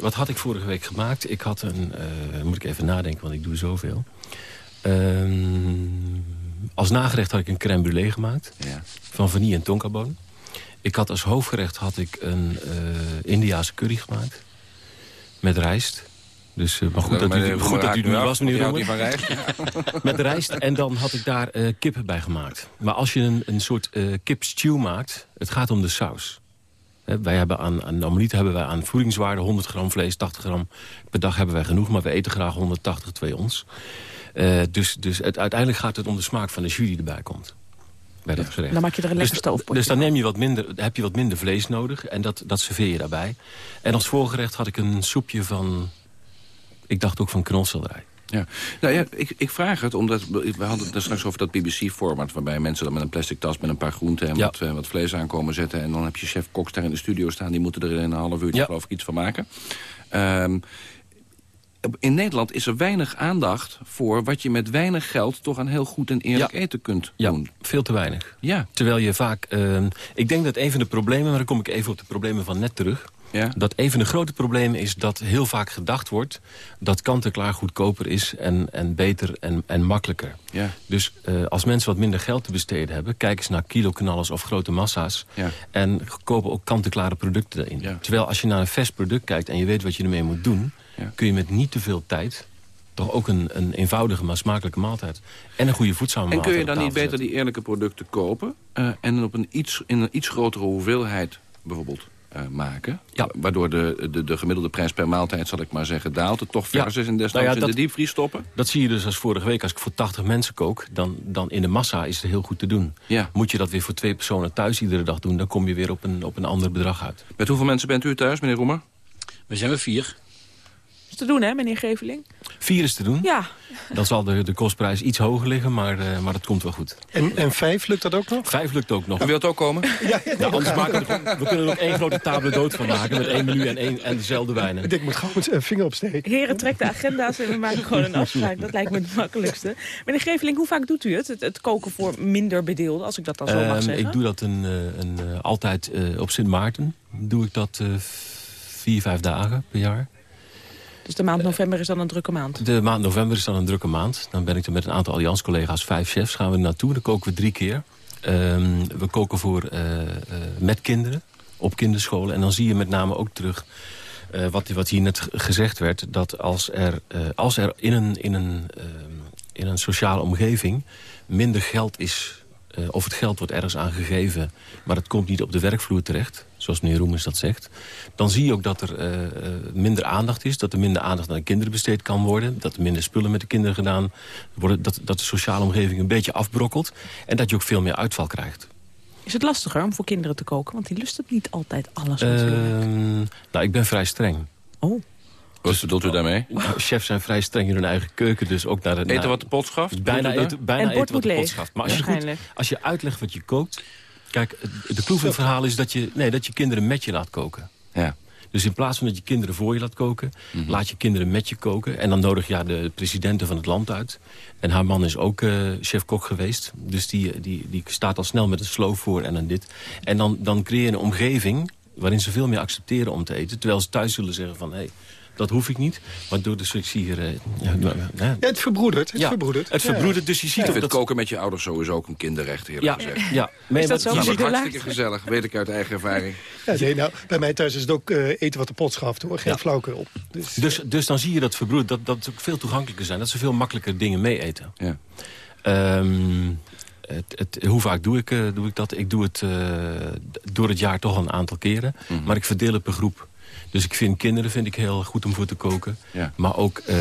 wat had ik vorige week gemaakt? Ik had een, eh, moet ik even nadenken, want ik doe zoveel. Ehm, als nagerecht had ik een crème brûlée gemaakt. Ja. Van vanille en tonkaboon. Ik had als hoofdgerecht had ik een eh Indiaanse curry gemaakt. Met rijst. Dus, eh, maar goed Ja, dat u, eh, goed dat u er nu was, meneer Roemer. van rijst. Met rijst. En dan had ik daar eh kip bij gemaakt. Maar als je een, een soort eh kipstew maakt, het gaat om de saus. Hè, wij hebben aan, aan hebben wij aan voedingswaarde 100 gram vlees, 80 gram per dag hebben wij genoeg. Maar we eten graag 180, 2 ons. Eh, dus dus het, uiteindelijk gaat het om de smaak van de jus die erbij komt. Bij dat gerecht. Dan maak je er een lekker dus, stoofpotje Dus dan neem je wat minder, heb je wat minder vlees nodig. En dat, dat serveer je daarbij. En als voorgerecht had ik een soepje van... Ik dacht ook van knolselderij. Ja. Nou ja, ik, ik vraag het omdat... We hadden het straks over dat BBC-format... waarbij mensen dan met een plastic tas met een paar groenten... en Ja. wat, eh, wat vlees aankomen zetten. En dan heb je chef-koks daar in de studio staan. Die moeten er in een half uurtje Ja. geloof ik iets van maken. Ehm, in Nederland is er weinig aandacht voor... wat je met weinig geld toch een heel goed en eerlijk eten kunt Ja, doen. veel te weinig. Ja. Terwijl je vaak... ehm, ik denk dat een van de problemen, maar dan kom ik even op de problemen van net terug... Ja. dat een van de grote problemen is dat heel vaak gedacht wordt... dat kant-en-klaar goedkoper is en, en beter en, en makkelijker. Ja. Dus eh, als mensen wat minder geld te besteden hebben... kijken ze naar kiloknallers of grote massa's... Ja. en kopen ook kant-en-klare producten erin. Ja. Terwijl als je naar een vers product kijkt en je weet wat je ermee moet doen... Ja. kun je met niet te veel tijd toch ook een, een eenvoudige maar smakelijke maaltijd... en een goede voedzame En kun je maaltijd dan niet beter die eerlijke producten kopen... eh, en op een iets, in een iets grotere hoeveelheid bijvoorbeeld eh, maken? Ja. Waardoor de, de, de gemiddelde prijs per maaltijd, zal ik maar zeggen, daalt. Het toch Ja. vers is en desnoods Nou ja, in de diepvries stoppen? Dat zie je dus als vorige week. Als ik voor 80 mensen kook, dan, dan in de massa is het heel goed te doen. Ja. Moet je dat weer voor twee personen thuis iedere dag doen... dan kom je weer op een, op een ander bedrag uit. Met hoeveel mensen bent u thuis, meneer Roemer? We zijn met vier. Is te doen, hè, meneer Geveling? Vier is te doen. Ja. Dan zal de, de kostprijs iets hoger liggen, maar, eh, maar dat komt wel goed. En, en vijf, lukt dat ook nog? Vijf lukt ook nog. U wilt ook komen? Ja, Nou, anders maken we, er- we kunnen er ook één grote table dood van maken... met één menu en, één, en dezelfde wijnen. Ik denk, ik moet gauw mijn vinger opsteken. Heren, trek de agenda's en we maken gewoon een afspraak. Dat lijkt me het makkelijkste. Meneer Geveling, hoe vaak doet u het? Het, het koken voor minder bedeelden, als ik dat dan zo mag Ehm, zeggen. ik doe dat een, eh, een, eh, altijd eh, op Sint Maarten. Doe ik dat eh, vier, vijf dagen per jaar. Dus de maand november is dan een drukke maand. De maand november is dan een drukke maand. Dan ben ik er met een aantal Allianz-collega's, vijf chefs, gaan we naartoe. Dan koken we drie keer. Ehm, we koken voor, eh, eh, met kinderen, op kinderscholen. En dan zie je met name ook terug, eh, wat, wat hier net gezegd werd... dat als er, als er in, een, in, een, ehm, in een sociale omgeving minder geld is... eh, of het geld wordt ergens aangegeven, maar het komt niet op de werkvloer terecht... zoals meneer Roemers dat zegt... dan zie je ook dat er eh, eh, minder aandacht is... dat er minder aandacht aan de kinderen besteed kan worden... dat er minder spullen met de kinderen gedaan worden... dat, dat de sociale omgeving een beetje afbrokkelt... en dat je ook veel meer uitval krijgt. Is het lastiger om voor kinderen te koken? Want die lusten niet altijd alles natuurlijk. Ehm, nou, ik ben vrij streng. Oh. Wat bedoelt u daarmee? Nou, chefs zijn vrij streng in hun eigen keuken, dus ook naar de... Eten naar- wat de pot schaft? Bijna eten, bijna eten wat de pot schaft. Maar als je, goed, als je uitlegt wat je kookt... Kijk, de clue van het verhaal is dat je, nee, dat je kinderen met je laat koken. Ja. Dus in plaats van dat je kinderen voor je laat koken... laat je kinderen met je koken. En dan nodig je ja, de presidenten van het land uit. En haar man is ook eh, chef-kok geweest. Dus die, die, die staat al snel met een sloof voor en een dit. En dan, dan creëer je een omgeving waarin ze veel meer accepteren om te eten. Terwijl ze thuis zullen zeggen van... Hey, dat hoef ik niet, want door de ik zie hier... eh, ja, nou, ja, Ja, het verbroedert. Het Ja, verbroedert. het verbroedert, dus je ziet Ik of vind dat... koken met je ouders sowieso ook een kinderrecht, eerlijk Ja, gezegd. ja. Is dat maar- zo? De hartstikke gezellig, weet ik uit eigen ervaring. Ja, nee, nou, bij mij thuis is het ook eh, eten wat de pot schaft, hoor. Geen Ja. flauwkul. Dus, Dus, dus dan zie je dat verbroed, dat, dat het ook veel toegankelijker zijn. Dat ze veel makkelijker dingen mee eten. Ja. Ehm, het, het, hoe vaak doe ik, eh, doe ik dat? Ik doe het eh, door het jaar toch al een aantal keren. Mhm. Maar ik verdeel het per groep. Dus ik vind kinderen vind ik heel goed om voor te koken. Ja. Maar ook eh,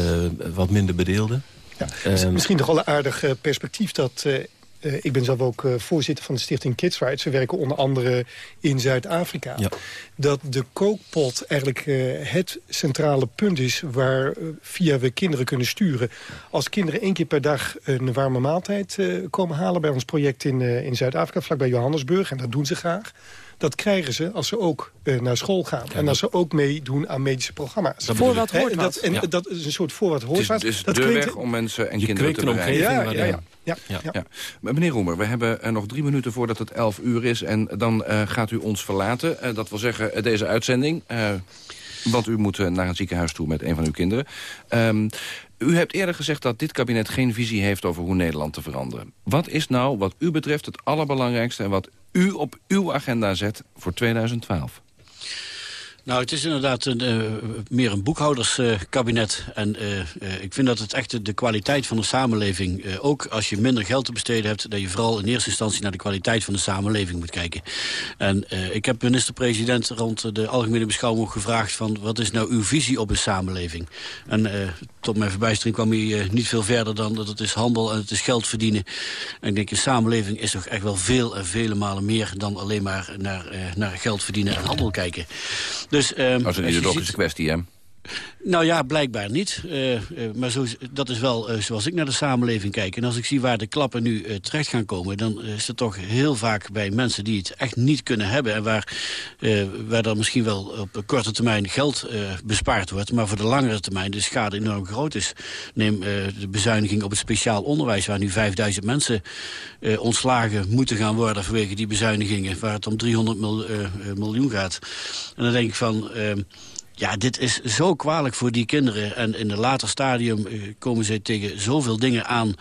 wat minder bedeelden. Ja, Ehm, Misschien nog wel een aardig eh, perspectief dat... eh, eh, ik ben zelf ook eh, voorzitter van de stichting Kids Rights. We werken onder andere in Zuid-Afrika. Ja. Dat de kookpot eigenlijk eh, het centrale punt is... waar eh, via we kinderen kunnen sturen. Als kinderen één keer per dag een warme maaltijd eh, komen halen... bij ons project in, eh, in Zuid-Afrika, vlakbij Johannesburg... en dat doen ze graag... Dat krijgen ze als ze ook eh, naar school gaan. en als ze ook meedoen aan medische programma's. Dat Voor wat hoort en dat, en Ja. dat is een soort voor wat Het hoort is wat. dus dat de klinkt- weg om mensen en Je kinderen te bereiken. Ja, ja, ja, ja, Ja. ja. Ja. Maar meneer Roemer, we hebben eh, nog drie minuten voordat het elf uur is... en dan eh, gaat u ons verlaten. Dat wil zeggen, deze uitzending... eh, want u moet naar een ziekenhuis toe met een van uw kinderen. Ehm, u hebt eerder gezegd dat dit kabinet geen visie heeft... over hoe Nederland te veranderen. Wat is nou wat u betreft het allerbelangrijkste... en wat u op uw agenda zet voor 2012? Nou, het is inderdaad een, eh, meer een boekhouderskabinet. en eh, eh, ik vind dat het echt de, kwaliteit van de samenleving... eh, ook als je minder geld te besteden hebt... dat je vooral in eerste instantie naar de kwaliteit van de samenleving moet kijken. En eh, ik heb minister-president rond de algemene beschouwing gevraagd... van wat is nou uw visie op een samenleving? En eh, tot mijn verbijstering kwam hij eh, niet veel verder dan... dat het is handel en het is geld verdienen. En ik denk, een samenleving is toch echt wel veel en vele malen meer... dan alleen maar naar, eh, naar geld verdienen en handel kijken. Dus, ehm, is een als je ideologische kwestie, hè? Nou ja, blijkbaar niet. Eh, eh, maar zo, dat is wel eh, zoals ik naar de samenleving kijk. En als ik zie waar de klappen nu terecht gaan komen... dan is het toch heel vaak bij mensen die het echt niet kunnen hebben... en waar, waar dan misschien wel op korte termijn geld bespaard wordt... maar voor de langere termijn de schade enorm groot is. Neem de bezuiniging op het speciaal onderwijs... waar nu 5000 mensen ontslagen moeten gaan worden vanwege die bezuinigingen... waar het om 300 mil- eh, eh, miljoen gaat. En dan denk ik van... ja, dit is zo kwalijk voor die kinderen. En in een later stadium eh, komen ze tegen zoveel dingen aan...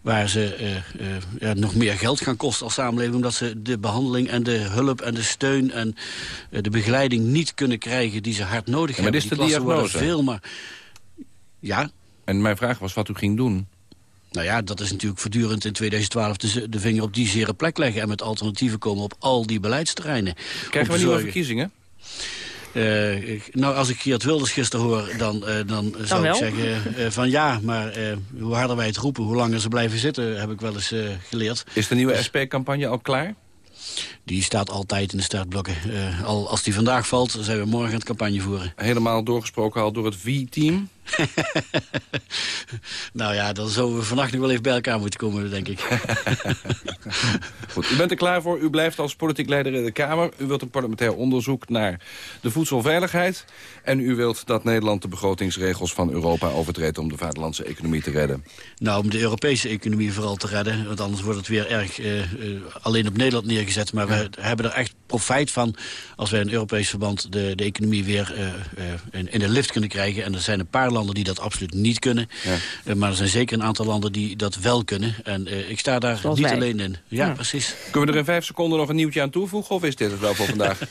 waar ze eh, eh, ja, nog meer geld gaan kosten als samenleving... omdat ze de behandeling en de hulp en de steun... en de begeleiding niet kunnen krijgen die ze hard nodig Ja, maar hebben. dit is de diagnose. Veel, maar... Ja, En mijn vraag was wat u ging doen. nou ja, dat is natuurlijk voortdurend in 2012 de, de vinger op die zere plek leggen... en met alternatieven komen op al die beleidsterreinen. Krijgen we nieuwe verkiezingen? Eh, ik- nou, als ik Geert Wilders gisteren hoor, dan, eh, dan zou ik zeggen eh, van ja, maar eh, hoe harder wij het roepen, hoe langer ze blijven zitten, heb ik wel eens geleerd. Is de nieuwe SP-campagne al klaar? Die staat altijd in de startblokken. Eh, al als die vandaag valt, zijn we morgen aan het campagne voeren. Helemaal doorgesproken al door het V-team? Nou ja, dan zouden we vannacht nog wel even bij elkaar moeten komen, denk ik. Goed, u bent er klaar voor. U blijft als politiek leider in de Kamer. U wilt een parlementair onderzoek naar de voedselveiligheid. En u wilt dat Nederland de begrotingsregels van Europa overtreedt... om de vaderlandse economie te redden. Nou, om de Europese economie vooral te redden. Want anders wordt het weer erg eh, eh, alleen op Nederland neergezet. Maar we hebben er echt profijt van als wij in Europees verband de, de economie weer eh, eh, in, in de lift kunnen krijgen. En er zijn een paar landen die dat absoluut niet kunnen. Eh, maar er zijn zeker een aantal landen die dat wel kunnen. En eh, ik sta daar Zoals niet wij. alleen in. Ja, Ja. precies. Kunnen we er in vijf seconden nog een nieuwtje aan toevoegen? Of is dit het wel voor vandaag?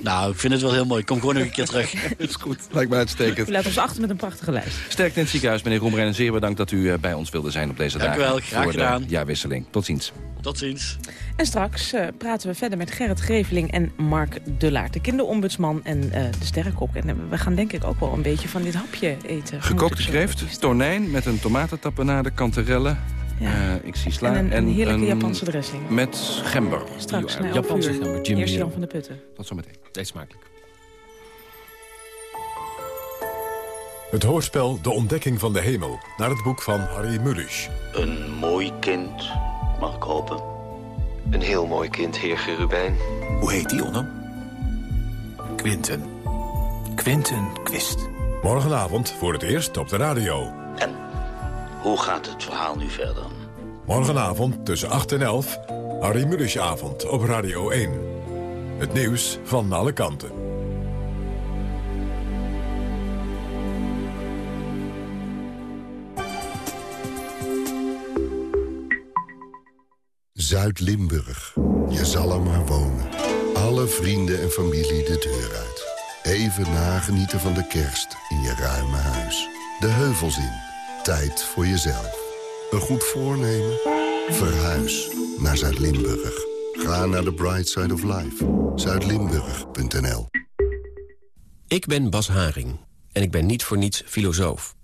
Nou, ik vind het wel heel mooi. Ik kom gewoon nog een keer terug. is goed. Lijkt me uitstekend. U laat ons achter met een prachtige lijst. Sterkte in het ziekenhuis, meneer Roemer. En zeer bedankt dat u eh, bij ons wilde zijn op deze Dank u wel, graag gedaan. jaarwisseling. Tot ziens. Tot ziens. En straks eh, praten we verder met Gerrit Greveling en Mark Dullaert. De kinderombudsman en eh, de sterrenkok. En eh, we gaan denk ik ook wel een beetje van dit hapje eten. Gekookte kreeft, tonijn met een tomatentapenade, kanterellen. Ja. Eh, ik zie sla. En een, een heerlijke een- Japanse dressing. Met gember. Straks na Japanse gember, Jim Eerst. Jan van de Putten. Tot zometeen. Eet smakelijk. Het hoorspel De Ontdekking van de Hemel, naar het boek van Harry Mulisch. Een mooi kind, mag ik hopen. Een heel mooi kind, heer Gerubijn. Hoe heet die, Onno? Quinten. Quinten Quist. Morgenavond voor het eerst op de radio. En hoe gaat het verhaal nu verder? Morgenavond tussen 8 en 11, Harry Mulischavond op Radio 1. Het nieuws van alle kanten. Zuid-Limburg. Je zal er maar wonen. Alle vrienden en familie de deur uit. Even nagenieten van de kerst in je ruime huis. De heuvels in. Tijd voor jezelf. Een goed voornemen? Verhuis naar Zuid-Limburg. Ga naar de Bright Side of Life. Zuidlimburg.nl Ik ben Bas Haring en ik ben niet voor niets filosoof.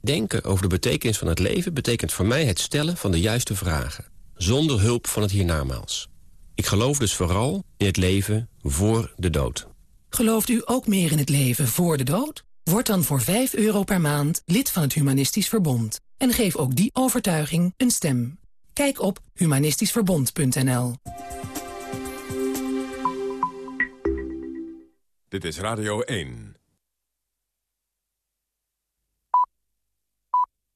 Denken over de betekenis van het leven betekent voor mij het stellen van de juiste vragen. Zonder hulp van het hiernamaals. Ik geloof dus vooral in het leven voor de dood. Gelooft u ook meer in het leven voor de dood? Word dan voor 5 euro per maand lid van het Humanistisch Verbond. En geef ook die overtuiging een stem. Kijk op humanistischverbond.nl Dit is Radio 1.